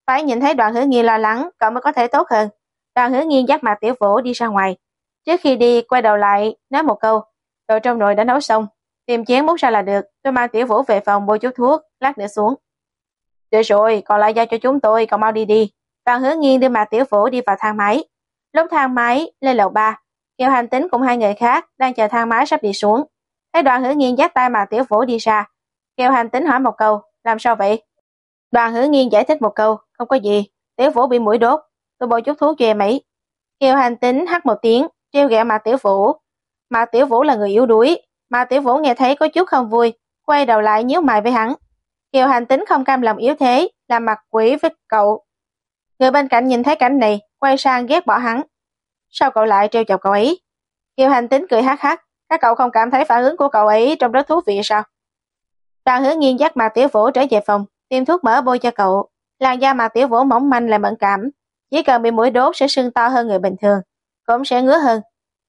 phải nhìn thấy đoàn hứa nghiêng lo lắng, cậu mới có thể tốt hơn. Đoàn hứa nghiêng dắt mặt tiểu Vũ đi ra ngoài. Trước khi đi, quay đầu lại, nói một câu, đồ trong nồi đã nấu xong, tìm chén múc ra là được, tôi mang tiểu vũ về phòng bôi chút thuốc, lát nữa xuống. Được rồi, còn lại giao cho chúng tôi, cậu mau đi đi. Đoàn hứa nghiêng đưa mặt tiểu vũ đi vào thang máy. Lúc thang máy lên lầu 3, Kiều Hành Tính cùng hai người khác đang chờ thang máy sắp đi xuống. Thấy đoàn hứa nghiêng dắt tay mà tiểu vũ đi ra. Kiều Hành Tính hỏi một câu, làm sao vậy? Đoàn hứa nghiêng giải thích một câu, không có gì, tiểu vũ bị mũi đốt, tôi bôi chút thuốc cho em ấy. Kiều Hành Tính hắt một tiếng, treo ghẹo mà tiểu vũ. Mà tiểu vũ là người yếu đuối, mà tiểu vũ nghe thấy có chút không vui, quay đầu lại nhíu mày với hắn. Kiều Hành Tính không cam lòng yếu thế, làm mặt quỷ với cậu. Người bên cạnh nhìn thấy cảnh này, quay sang ghét bỏ hắn. Sao cậu lại treo chọc cậu ấy? Kiều Hành Tính cười hát hát, các cậu không cảm thấy phản ứng của cậu ấy trong rất thú vị sao? Đoàn hứa nghiên dắt mà tiểu vũ trở về phòng, tiêm thuốc mỡ bôi cho cậu. Làn da mà tiểu vũ mỏng manh lại mẫn cảm, chỉ cần bị mũi đốt sẽ sưng to hơn người bình thường, cũng sẽ ngứa hơn.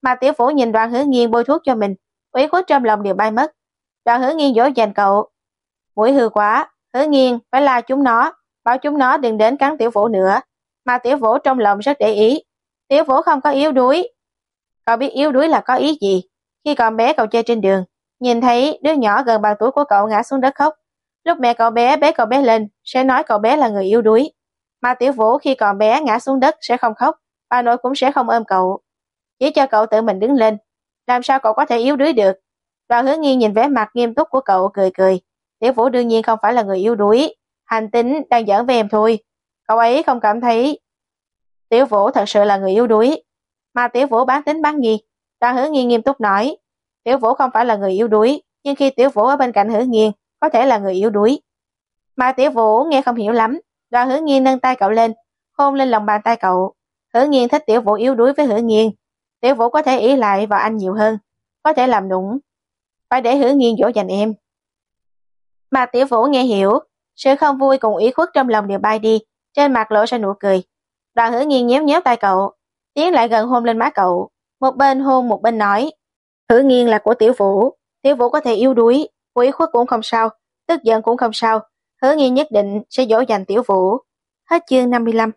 Mà tiểu vũ nhìn đoàn hứa nghiên bôi thuốc cho mình, ủy khuất trong lòng đều bay mất. Đoàn hứa nghiên dỗ dành cậu. Mũi hư quá, hứa nghiên phải la chúng nó, bảo chúng nó đừng đến cắn tiểu vũ nữa. Mà tiểu vũ trong lòng rất để ý. Tiểu vũ không có yếu đuối. Cậu biết yếu đuối là có ý gì? Khi còn bé cậu chơi trên đường, nhìn thấy đứa nhỏ gần bằng tuổi của cậu ngã xuống đất khóc. Lúc mẹ cậu bé bế cậu bé lên, sẽ nói cậu bé là người yếu đuối. Mà tiểu vũ khi còn bé ngã xuống đất sẽ không khóc, bà nội cũng sẽ không ôm cậu. Chỉ cho cậu tự mình đứng lên. Làm sao cậu có thể yếu đuối được? Đoàn hướng nghi nhìn vẻ mặt nghiêm túc của cậu cười cười. Tiểu vũ đương nhiên không phải là người yếu đuối. Hành tính đang giỡn với em thôi. Cậu ấy không cảm thấy Tiểu vũ thật sự là người yếu đuối. Mà tiểu vũ bán tính bán nghi. Đoàn hữu nghiên nghiêm túc nói. Tiểu vũ không phải là người yếu đuối. Nhưng khi tiểu vũ ở bên cạnh hữu nghiên, có thể là người yếu đuối. Mà tiểu vũ nghe không hiểu lắm. Đoàn hứa nghiên nâng tay cậu lên, hôn lên lòng bàn tay cậu. Hứa nghiên thích tiểu vũ yếu đuối với hứa nghiên. Tiểu vũ có thể ý lại vào anh nhiều hơn. Có thể làm nũng. Phải để hứa nghiên dỗ dành em. Mà tiểu vũ nghe hiểu, sự không vui cùng ý khuất trong lòng đều bay đi, trên mặt lộ ra nụ cười. Đoàn hứa nghiên nhéo nhéo tay cậu, tiến lại gần hôn lên má cậu. Một bên hôn một bên nói, hứa nghiên là của tiểu vũ, tiểu vũ có thể yếu đuối, ủy khuất cũng không sao, tức giận cũng không sao, hứa nghi nhất định sẽ dỗ dành tiểu vũ. Hết chương 55